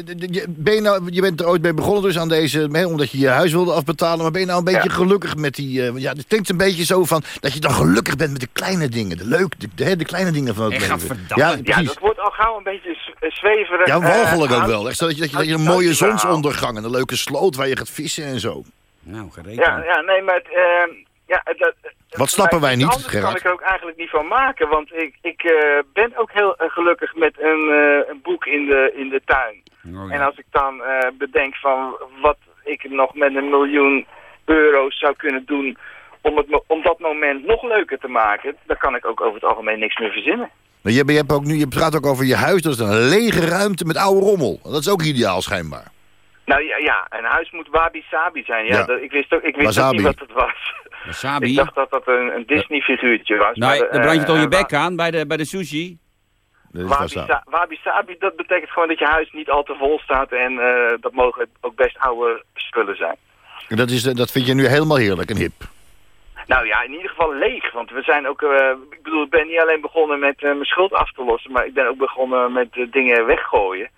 ben je, nou, je bent er ooit mee begonnen dus aan deze, hè, omdat je je huis wilde afbetalen. Maar ben je nou een beetje Ja. gelukkig met die... eh, ja, het klinkt een beetje zo van dat je dan gelukkig bent met de kleine dingen. De leuke, de, de, de kleine dingen van het En leven. Ja, Ja, dat wordt al gauw een beetje zweverig. Ja, walgelijk ook wel. Echt zo dat je, dat je, dat je een mooie zonsondergang en een leuke sloot waar je gaat vissen en zo. Nou, gereed. Ja, ja, nee, maar... het, eh, ja, dat, Wat snappen wij niet, Gerard? kan ik er ook eigenlijk niet van maken. Want ik, ik eh, ben ook heel eh, gelukkig met een, eh, een boek in de, in de tuin. Oh, En als ik dan eh, bedenk van wat ik nog met een miljoen euro's zou kunnen doen... Om, het, om dat moment nog leuker te maken... dan kan ik ook over het algemeen niks meer verzinnen. Maar je, je, hebt ook nu, je praat ook over je huis. Dat is een lege ruimte met oude rommel. Dat is ook ideaal schijnbaar. Nou ja, ja een huis moet wabi-sabi zijn. Ja, Ja. Dat, ik wist ook, ik wist ook niet wat het was. Wasabi. Ik dacht dat dat een, een Disney-figuurtje was. Nee, maar, dan brand je toch eh, je wa- bek aan bij de, bij de sushi? Dat is Wabi, wasabi. sa wabi sabi, dat betekent gewoon dat je huis niet al te vol staat en eh, dat mogen ook best oude spullen zijn. En Dat, is, dat vind je nu helemaal heerlijk en hip. Nou ja, in ieder geval leeg, want we zijn ook, eh, ik bedoel, ik ben niet alleen begonnen met eh, mijn schuld af te lossen, maar ik ben ook begonnen met eh, dingen weggooien.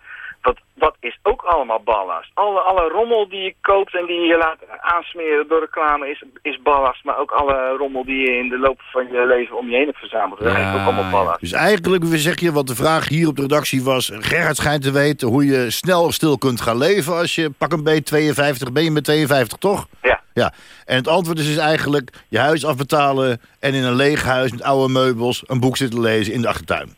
Want dat is ook allemaal ballast. Alle, alle rommel die je koopt en die je laat aansmeren door reclame is, is ballast. Maar ook alle rommel die je in de loop van je leven om je heen hebt verzameld. Dat is Ja, eigenlijk ook allemaal ballast. Dus eigenlijk zeg je, wat de vraag hier op de redactie was... Gerhard schijnt te weten hoe je snel stil kunt gaan leven... als je pak een beetje 52, ben je met 52 toch? Ja. Ja, en het antwoord is dus eigenlijk je huis afbetalen... en in een leeg huis met oude meubels een boek zitten lezen in de achtertuin.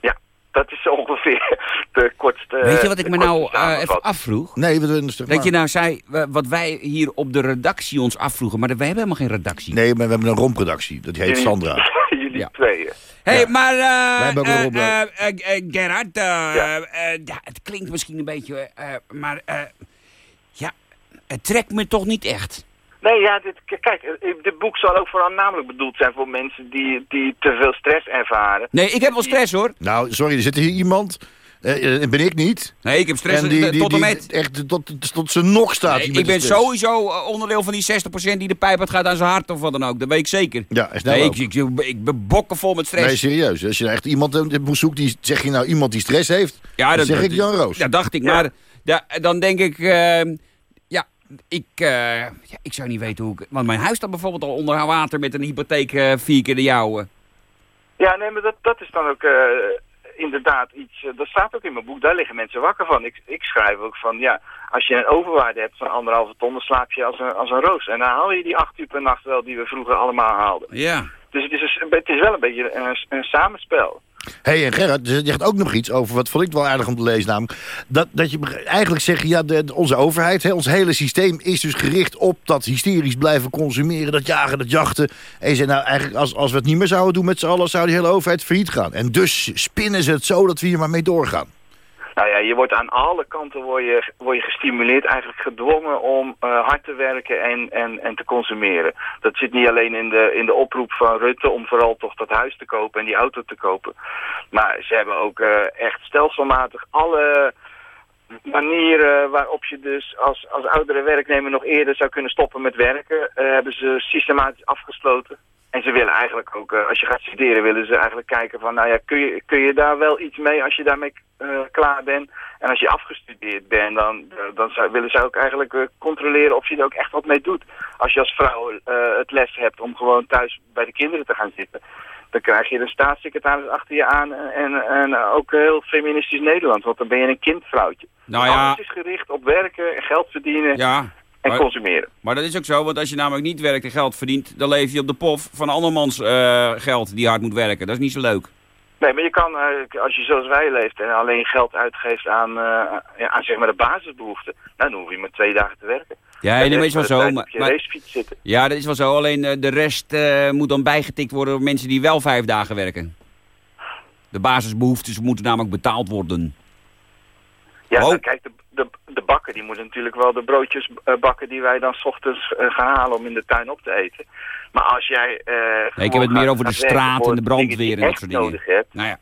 Ja, dat is ongeveer de kortste Weet je wat ik me nou eh, even afvroeg? Nee, we doen een stuk Dat je nou zei, wa- wat wij hier op de redactie ons afvroegen, maar wij hebben helemaal geen redactie. Nee, maar we hebben een rompredactie. Dat heet Jullie- Sandra. (laughs) Jullie Ja. tweeën. Hé, hey, Ja. maar eh eh, eh, eh, eh, Gerard, eh, Ja. eh, ja, het klinkt misschien een beetje, eh, maar eh, ja, het trekt me toch niet echt. Nee, ja, dit, kijk, eh, dit boek zal ook vooral namelijk bedoeld zijn voor mensen die, die te veel stress ervaren. Nee, ik heb wel stress hoor. Nou, sorry, er zit hier iemand... eh, eh, ben ik niet. Nee, ik heb stress en die, eh, die, tot en die met. echt tot, tot zijn nog staat. Nee, ik ben sowieso onderdeel van die 60% die de pijp uit gaat aan zijn hart of wat dan ook. Dat weet ik zeker. Ja, is nou nee, ook. ik, ik, ik ben bokken vol met stress. Nee, serieus. Als je echt iemand eh, zoekt, die zeg je nou iemand die stress heeft, Ja, dan zeg ik Jan Roos. Dat dacht ik, Ja. maar da- dan denk ik... eh, ja, ik, eh, ja, ik zou niet weten hoe ik... Want mijn huis staat bijvoorbeeld al onder water met een hypotheek vier keer de jouwe. Ja, nee, maar dat, dat is dan ook eh, inderdaad iets, eh, dat staat ook in mijn boek, daar liggen mensen wakker van. Ik, ik schrijf ook van, ja, als je een overwaarde hebt van anderhalve ton, dan slaap je als een, als een roos. En dan haal je die acht uur per nacht wel die we vroeger allemaal haalden. Ja. Dus het is, een, het is wel een beetje een, een samenspel. Hey, en Gerard, je zegt ook nog iets over, wat vond ik wel aardig om te lezen namelijk, dat, dat je eigenlijk zegt, ja, de- onze overheid, hè, ons hele systeem is dus gericht op dat hysterisch blijven consumeren, dat jagen, dat jachten. En je zegt, nou, eigenlijk, als, als we het niet meer zouden doen met z'n allen, zou die hele overheid failliet gaan. En dus spinnen ze het zo dat we hier maar mee doorgaan. Nou ja, je wordt aan alle kanten word je, word je gestimuleerd, eigenlijk gedwongen om eh, hard te werken en, en, en te consumeren. Dat zit niet alleen in de, in de oproep van Rutte om vooral toch dat huis te kopen en die auto te kopen. Maar ze hebben ook eh, echt stelselmatig alle manieren waarop je dus als, als oudere werknemer nog eerder zou kunnen stoppen met werken, eh, hebben ze systematisch afgesloten. En ze willen eigenlijk ook, eh, als je gaat studeren, willen ze eigenlijk kijken van, nou ja, kun je, kun je daar wel iets mee als je daarmee eh, klaar bent? En als je afgestudeerd bent, dan, dan zou, willen ze ook eigenlijk eh, controleren of je er ook echt wat mee doet. Als je als vrouw het les hebt om gewoon thuis bij de kinderen te gaan zitten, dan krijg je een staatssecretaris achter je aan en, en ook heel feministisch Nederland, want dan ben je een kindvrouwtje. Nou ja. Alles is gericht op werken, geld verdienen Ja. En maar- consumeren. Maar dat is ook zo, want als je namelijk niet werkt en geld verdient... dan leef je op de pof van andermans eh, geld die hard moet werken. Dat is niet zo leuk. Nee, maar je kan, eh, als je zoals wij leeft en alleen geld uitgeeft aan, eh, ja, aan zeg maar de basisbehoeften, nou, dan hoef je maar twee dagen te werken. Ja, nee, maar is wel zo. Maar, maar- ja, dat is wel zo. Alleen de rest moet dan bijgetikt worden door mensen die wel vijf dagen werken. De basisbehoeftes moeten namelijk betaald worden. Ja, Oh. nou, kijk, de, de, de bakker die moet natuurlijk wel de broodjes eh, bakken die wij dan 's ochtends eh, gaan halen om in de tuin op te eten. Maar als jij... eh, Nee, ik heb het meer over de straat en de brandweer en dat soort dingen. nodig hebt, Nou ja.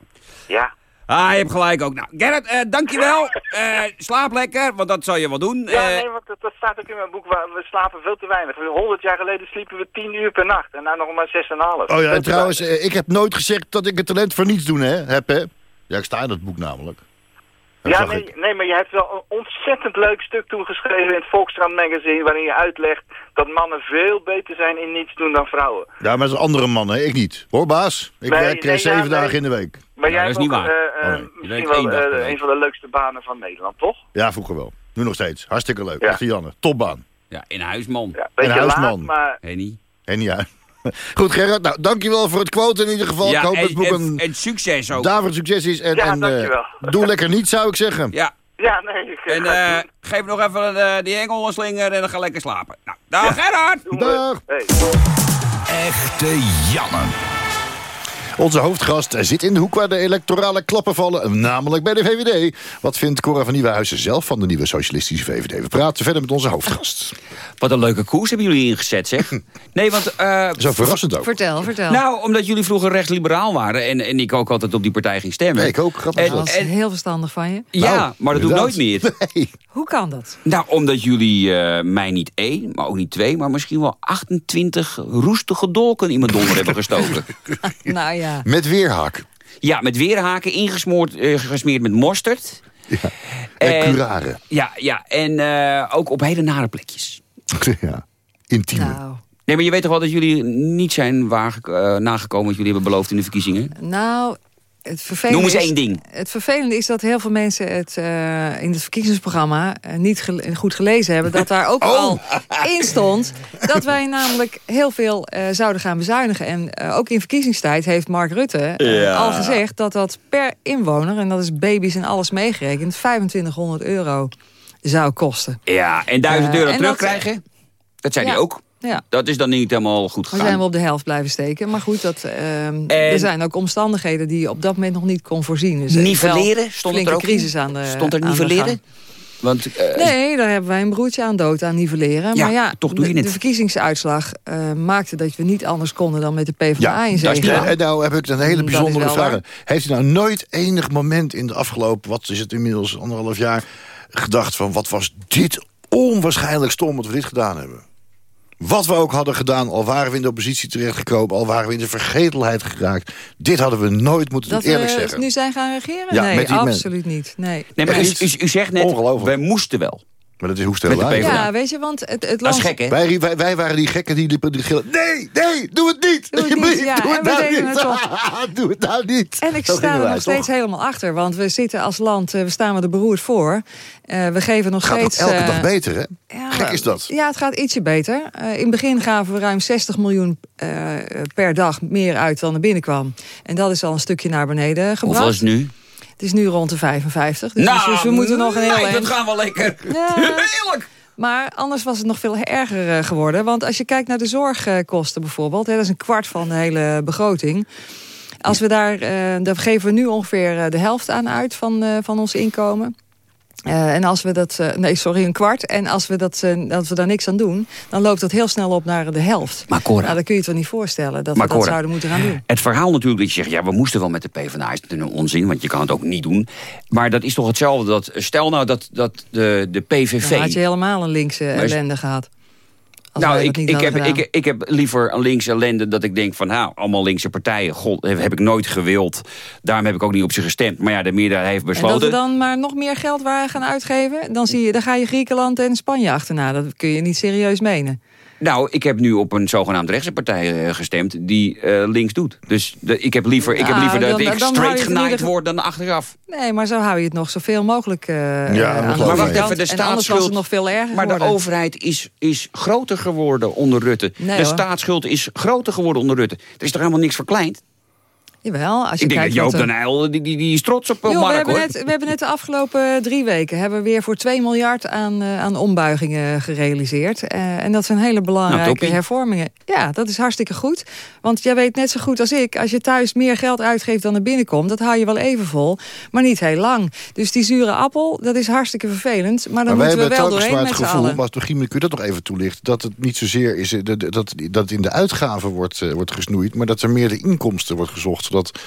ja. Ah, je hebt gelijk ook. Nou, Gerrit, eh, dankjewel. Eh slaap lekker, want dat zal je wel doen. Ja, Eh, nee, want dat, dat staat ook in mijn boek. waar We slapen veel te weinig. 100 jaar geleden sliepen we 10 uur per nacht. En nou nog maar 6,5. Oh ja, en trouwens, eh, ik heb nooit gezegd dat ik het talent voor niets doen hè, heb, hè? Ja, ik sta in dat boek namelijk. Ja, nee, ik. nee, maar je hebt wel een ontzettend leuk stuk toegeschreven in het Volkskrant magazine... waarin je uitlegt dat mannen veel beter zijn in niets doen dan vrouwen. Ja, maar dat is andere mannen, ik niet. Hoor, baas? Ik Nee, werk nee, zeven ja, dagen in de week. Maar Ja, jij dat is hebt niet ook, waar. eh, eh, Oh, misschien wel eh, een van de leukste banen van Nederland, toch? Ja, vroeger wel. Nu nog steeds. Hartstikke leuk. Ja. Janne. Topbaan. ja, in huisman. Ja, beetje huisman. laat, maar Henny. En ja. (laughs) Goed, Gerard. Nou, dankjewel voor het quote in ieder geval. ik hoop en, dat het boek en, een en succes ook. daverend succes is. En, Ja, en, eh, dankjewel. doe lekker niet, zou ik zeggen. Ja, ja, nee, ik en eh, geef nog even eh, die engel een slinger en dan ga lekker slapen. Nou, dag Gerard! Dag. Hey. Echte Janne. Onze hoofdgast zit in de hoek waar de electorale klappen vallen, namelijk bij de VVD. Wat vindt Cora van Nieuwenhuizen zelf van de nieuwe socialistische VVD? We praten verder met onze hoofdgast. Wat een leuke koers hebben jullie ingezet, zeg. (laughs) Nee, want... eh, Zo verrassend ook. Vertel, vertel. nou, omdat jullie vroeger rechtsliberaal waren... en, en ik ook altijd op die partij ging stemmen. Nee, ik ook. Grappig. En- dat was en- heel verstandig van je. Ja, Nou, maar dat doe ik nooit meer. (laughs) Nee. Hoe kan dat? Nou, omdat jullie eh, mij niet één, maar ook niet twee... maar misschien wel 28 roestige dolken in mijn donder hebben gestoken. (laughs) Nou ja. Met weerhaak. Ja, met weerhaken ingesmoord, eh, gesmeerd met mosterd. En En- curare. Ja, ja en eh, ook op hele nare plekjes. (laughs) ja. Intieme. Nou, Nee, maar je weet toch wel dat jullie niet zijn waar, eh, nagekomen... wat jullie hebben beloofd in de verkiezingen? nou het vervelende Noem eens is- één ding. Het vervelende is dat heel veel mensen het eh, in het verkiezingsprogramma eh, niet gele- goed gelezen hebben. Dat daar ook (laughs) Oh. al in stond dat wij namelijk heel veel eh, zouden gaan bezuinigen. En ook in verkiezingstijd heeft Mark Rutte al gezegd dat dat per inwoner, en dat is baby's en alles meegerekend, 2500 euro zou kosten. Ja, en 1000 Eh, euro en terugkrijgen? Dat, zei Ja. hij ook. Ja. Dat is dan niet helemaal goed We gegaan. zijn we op de helft blijven steken. Maar goed, dat, ehm, er zijn ook omstandigheden die je op dat moment nog niet kon voorzien. Dus wel Nivelleren? Stond er ook crisis aan de Stond er nivelleren? Want eh, Nee, daar hebben wij een broertje aan dood aan nivelleren. Ja, maar ja, toch doe je de, het. de verkiezingsuitslag eh, maakte dat we niet anders konden dan met de PvdA Ja, in zee gaan. En nou heb ik een hele bijzondere vraag. waar. Heeft u nou nooit enig moment in de afgelopen, wat is het inmiddels, anderhalf jaar, gedacht van wat was dit onwaarschijnlijk stom dat we dit gedaan hebben? Wat we ook hadden gedaan, al waren we in de oppositie terechtgekomen... al waren we in de vergetelheid geraakt... dit hadden we nooit moeten Dat doen, eerlijk we zeggen. nu zijn gaan regeren? Ja, nee, absoluut niet. Nee. nee, maar u, u, u zegt net, wij moesten wel. Maar dat is hoe stel. Ja, weet je, want het, het Dat land... is gek, hè? wij, wij, wij waren die gekken die liepen die gillen. Nee, nee, doe het niet! Doe het niet, ja, doe en het nou niet! het (laughs) doe het nou niet! En ik Zo sta er nog steeds helemaal achter. Want we zitten als land, eh, we staan er beroerd voor. Eh, we geven nog Het gaat steeds... elke eh, dag beter, hè? Ja, Gek is dat. Ja, het gaat ietsje beter. Eh, in het begin gaven we ruim 60 miljoen eh, per dag meer uit dan er binnenkwam. En dat is al een stukje naar beneden gebracht. Hoeveel is nu? Het is nu rond de 55. Dus, nou, dus we moeten nog een heel nee, eind. dat gaan wel lekker. (laughs) Ja. Heerlijk. Maar anders was het nog veel erger eh, geworden. Want als je kijkt naar de zorgkosten bijvoorbeeld... Hè, dat is een kwart van de hele begroting... Als we daar, eh, daar geven we nu ongeveer eh, de helft aan uit van, van ons inkomen. Eh, en als we dat, eh, nee, sorry, een kwart. En als we, dat, eh, als we daar niks aan doen, dan loopt dat heel snel op naar de helft. Maar Cora. Nou, dan kun je het wel niet voorstellen dat Maar we dat Cora, zouden moeten gaan doen. Het verhaal natuurlijk dat je zegt, ja, we moesten wel met de PvdA. is natuurlijk een onzin, want je kan het ook niet doen. Maar dat is toch hetzelfde. Dat, stel nou dat, dat de, de PVV... Dan had je helemaal een linkse ellende gehad. Nou, ik, ik, heb, ik, ik heb liever een linkse ellende dat ik denk van... nou, allemaal linkse partijen, god, heb, heb ik nooit gewild. Daarom heb ik ook niet op ze gestemd. Maar ja, de meerderheid heeft En dat besloten... we dan maar nog meer geld waren gaan uitgeven... dan, zie je, dan ga je Griekenland en Spanje achterna. Dat kun je niet serieus menen. Nou, ik heb nu op een zogenaamd rechtse partij eh, gestemd... die eh, links doet. Dus de, ik heb liever, ik heb Nou, liever dat dan- ik straight genaaid ieder- word dan achteraf. Nee, maar zo hou je het nog zoveel mogelijk eh Ja, aan. Maar wacht even, de staatsschuld... het nog veel erger Maar de overheid is, is groter geworden onder Rutte. Nee, de hoor. staatsschuld is groter geworden onder Rutte. Er is toch helemaal niks verkleind? Jawel, als je Ik denk dat kijkt Joop wat den Uyl, die, die, die is trots op Joh, we, Mark, hebben hoor. net, we hebben net de afgelopen drie weken hebben we weer voor 2 miljard aan, eh, aan ombuigingen gerealiseerd. Eh, en dat zijn hele Nou, belangrijke toppie. hervormingen. Ja, dat is hartstikke goed. Want jij weet net zo goed als ik, als je thuis meer geld uitgeeft dan er binnenkomt, dat hou je wel even vol, maar niet heel lang. Dus die zure appel, dat is hartstikke vervelend. Maar dan Maar wij moeten we hebben wel doorheen maar het met z'n gevoel, allen. maar toch, Giemel, kun je dat nog even toelichten... dat het niet zozeer is eh, dat, dat, dat het in de uitgaven wordt, wordt gesnoeid... maar dat er meer de inkomsten wordt gezocht. Zodat,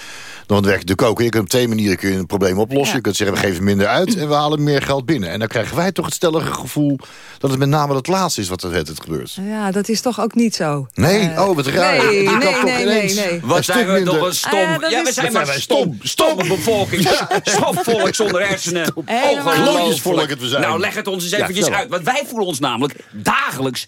dan werkt natuurlijk ook. Je kunt op twee manieren kun je een probleem oplossen. Ja. Je kunt zeggen, we geven minder uit en we halen meer geld binnen. En dan krijgen wij toch het stellige gevoel... dat het met name het laatste is wat er het gebeurt. Ja, dat is toch ook niet zo. Nee, Eh, oh, wat raar. Nee, nee, toch nee, ineens nee, nee. Wat een zijn stuk we minder. toch een stom... Ah, ja, dat we zijn maar zijn stom. stom. Stomme (laughs) bevolking. Stom volk zonder (laughs) hersenen. Klootjesvolk het we zijn. Nou, leg het ons eens eventjes uit. Want wij voelen ons namelijk dagelijks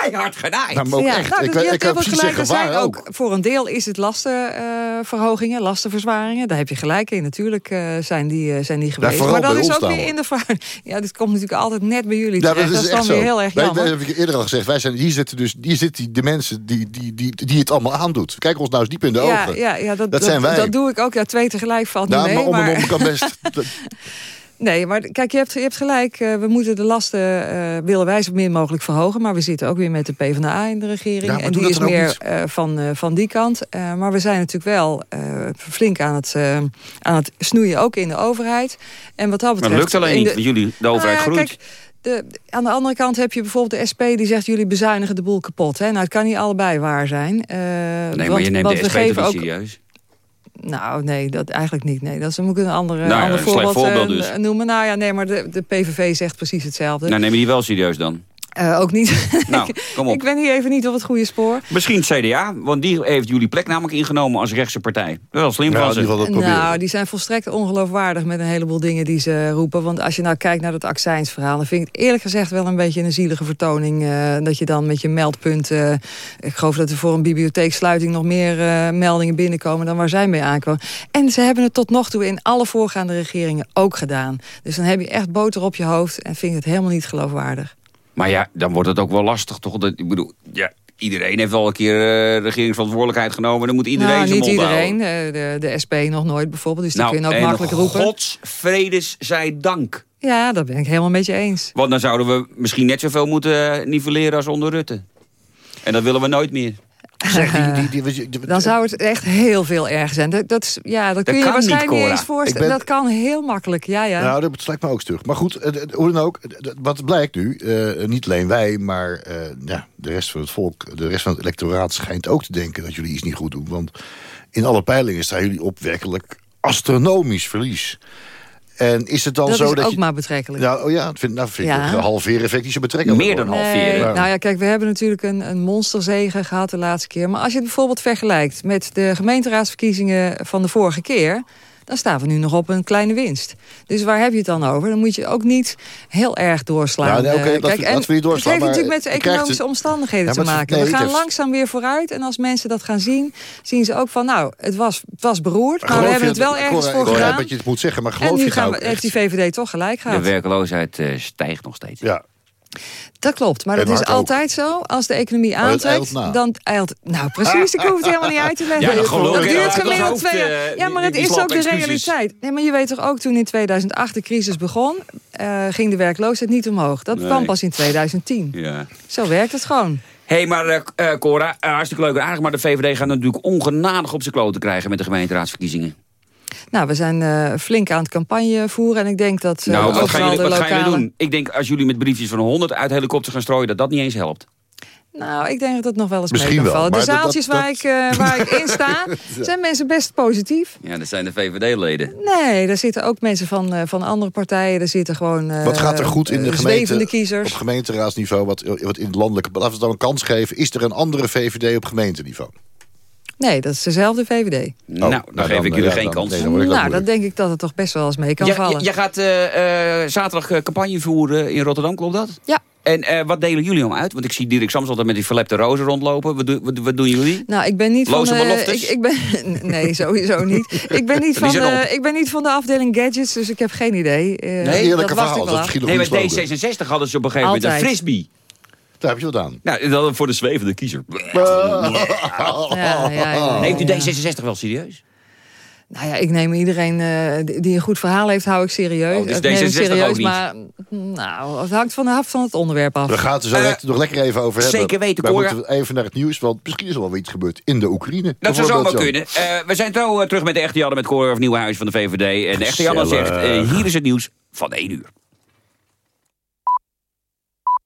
keihard genaaid. Nou, maar ook Ja, echt. nou, ik, dus je ik veel gelijk. zeggen Er zijn ook. ook voor een deel is het lastenverhogingen, lastenverzwaringen. Daar heb je gelijk in. Natuurlijk eh, zijn, die, eh, zijn die geweest. Maar dat is ook weer in de vraag. (laughs) Ja, dit komt natuurlijk altijd net bij jullie Ja, terecht. dat is, dan echt weer zo. heel erg jammer. wij, heb ik eerder al gezegd, wij zijn, hier zitten dus hier zitten die, de mensen die, die, die, die het allemaal aandoet. Kijk ons nou eens diep in de ja, ogen. ja, ja, dat, Dat zijn wij. Dat doe ik ook. Ja, twee tegelijk valt nou, niet maar mee. om en maar- om kan best. (laughs) (laughs) Nee, maar kijk, je hebt, je hebt gelijk. eh, we moeten de lasten, eh, willen wij zo min mogelijk verhogen. Maar we zitten ook weer met de PvdA in de regering. Ja, maar en die is meer eh, van, eh, van die kant. Eh, maar we zijn natuurlijk wel eh, flink aan het, eh, aan het snoeien, ook in de overheid. En wat dat Maar betreft... dat lukt alleen niet, de- jullie, de overheid Nou groeit. kijk, de, aan de andere kant heb je bijvoorbeeld de SP die zegt... jullie bezuinigen de boel kapot. Hè? Nou, het kan niet allebei waar zijn. Eh, nee, maar want- je neemt de we SP toch ook serieus? Nou, nee, dat eigenlijk niet. Nee, dat is, moet ik een andere, Nou ja, ander voorbeeld, voorbeeld eh, dus. noemen. Nou ja, nee, maar de, de PVV zegt precies hetzelfde. Nou, neem je die wel serieus dan? Eh, ook niet. (laughs) Nou, kom op. ik ben hier even niet op het goede spoor. Misschien het CDA, want die heeft jullie plek namelijk ingenomen als rechtse partij. Wel slim Ja, van ze. Nou, die zijn volstrekt ongeloofwaardig met een heleboel dingen die ze roepen. Want als je nou kijkt naar dat accijnsverhaal... dan vind ik het eerlijk gezegd wel een beetje een zielige vertoning. eh, dat je dan met je meldpunten... ik geloof dat er voor een bibliotheeksluiting nog meer eh, meldingen binnenkomen... dan waar zij mee aankomen. En ze hebben het tot nog toe in alle voorgaande regeringen ook gedaan. Dus dan heb je echt boter op je hoofd... en vind ik het helemaal niet geloofwaardig. Maar ja, dan wordt het ook wel lastig, toch? Dat, ik bedoel, ja, iedereen heeft wel een keer eh, regeringsverantwoordelijkheid genomen. Dan moet iedereen nou, zijn niet mond iedereen. eh, De, de SP nog nooit bijvoorbeeld. Dus die Nou, kun je ook makkelijk roepen. gods vredes zij dank. Ja, dat ben ik helemaal met je eens. Want dan zouden we misschien net zoveel moeten eh, nivelleren als onder Rutte. En dat willen we nooit meer. (laughs) Zeg, die, die, die, die- Dan zou het echt heel veel erger zijn. Dat, dat, is- ja, dat, kun je niet, waarschijnlijk niet, eens voorstellen. Ben- Dat kan heel makkelijk, ja, ja. Nou, dat lijkt me ook stug. Maar goed, hoe dan ook, wat blijkt nu, eh, niet alleen wij, maar eh, ja, de rest van het volk, de rest van het electoraat schijnt ook te denken dat jullie iets niet goed doen. Want in alle peilingen staan jullie op werkelijk astronomisch verlies. En is het dan dat zo is dat ook je... maar betrekkelijk. Nou, oh ja, dat vind, nou, vind ik Ja. halveren effect niet zo betrekkelijk. Meer dan hoor. halveren. Nee, nou ja, kijk, we hebben natuurlijk een, een monsterzegen gehad de laatste keer. Maar als je het bijvoorbeeld vergelijkt met de gemeenteraadsverkiezingen van de vorige keer... dan staan we nu nog op een kleine winst. Dus waar heb je het dan over? Dan moet je ook niet heel erg doorslaan. Ja, nee, oké, Eh, kijk, en niet doorslaan, Het heeft maar natuurlijk met de economische het- omstandigheden Ja, te maken. nee, we gaan langzaam weer vooruit. En als mensen dat gaan zien, zien ze ook van... nou, het was, het was beroerd, maar we hebben het dat- wel ergens Cora, voor ik begrijp gedaan. dat je het moet zeggen, maar En geloof nu je het gaan nou we, ook heeft die? VVD toch gelijk De gehad. werkloosheid eh, stijgt nog steeds. Ja, Dat klopt, maar En dat is ook. altijd zo. Als de economie aantrekt, dan eilt... Nou, precies, ik hoef het helemaal niet uit te leggen. Ja, dat geloof dat ik. duurt Ja, gemiddeld twee jaar. eh, Ja, maar het is ook de realiteit. Nee, maar je weet toch ook, toen in 2008 de crisis begon... eh, ging de werkloosheid niet omhoog. Dat Nee. kwam pas in 2010. Ja. Zo werkt het gewoon. Hé, hey, maar eh, Cora, hartstikke leuk en aardig... maar de VVD gaat natuurlijk ongenadig op zijn kloten krijgen... met de gemeenteraadsverkiezingen. Nou, we zijn eh, flink aan het campagne voeren. En ik denk dat eh, nou, wat gaan, jullie, wat gaan jullie doen? Ik denk als jullie met briefjes van 100 uit helikopter gaan strooien... dat dat niet eens helpt. Nou, ik denk dat het nog wel eens Misschien mee kan wel, vallen. De dat- zaaltjes dat- waar, ik, eh, waar ik in sta, (laughs) (laughs) zijn mensen best positief. Ja, dat zijn de VVD-leden. Nee, daar zitten ook mensen van, eh, van andere partijen. Er zitten gewoon eh, Wat gaat er goed in de gemeente, kiezers. op gemeenteraadsniveau, wat, wat in het landelijke... Laten we het dan een kans geven. Is er een andere VVD op gemeenteniveau? Nee, dat is dezelfde VVD. nou, dan nou, geef dan, ik jullie ja, geen dan- kans. dan Nou, dan denk ik dat het toch best wel eens mee kan Jij- vallen. Jij gaat eh, eh, zaterdag eh, campagne voeren in Rotterdam, klopt dat? Ja. En eh, wat delen jullie om uit? Want ik zie Dirk Sams altijd met die verlepte rozen rondlopen. Wat, doen- wat, wat doen jullie? Nou, ik ben niet Loze van... eh, beloftes? ik, ik ben, (laughs) nee, sowieso niet. Ik ben niet, (laughs) van de, ik ben niet van de afdeling gadgets, dus ik heb geen idee. Eh, Nee, dat eerlijke wacht ik verhaal, wel dat Nee, slogan. D66 hadden ze op een gegeven moment een frisbee. Daar heb je wat aan. Nou, dan voor de zwevende kiezer. (laughs) Ja, ja, ja, Neemt u ja. D66 wel serieus? Nou ja, ik neem iedereen eh, die- een goed verhaal heeft, hou ik serieus. Oh, dus Ik neem hem D66 ook serieus, niet? maar nou, het hangt van af van het onderwerp af. We gaan het er zo Eh, nog lekker even over hebben. zeker weten, Cora. moeten even naar het nieuws, want misschien is er wel weer iets gebeurd in de Oekraïne. Dat zou zo. kunnen. Eh, we zijn trouw eh, terug met de echte Janne met Cor of Nieuwenhuis van de VVD. En de echte Janne zegt, hier is het nieuws van 1 uur.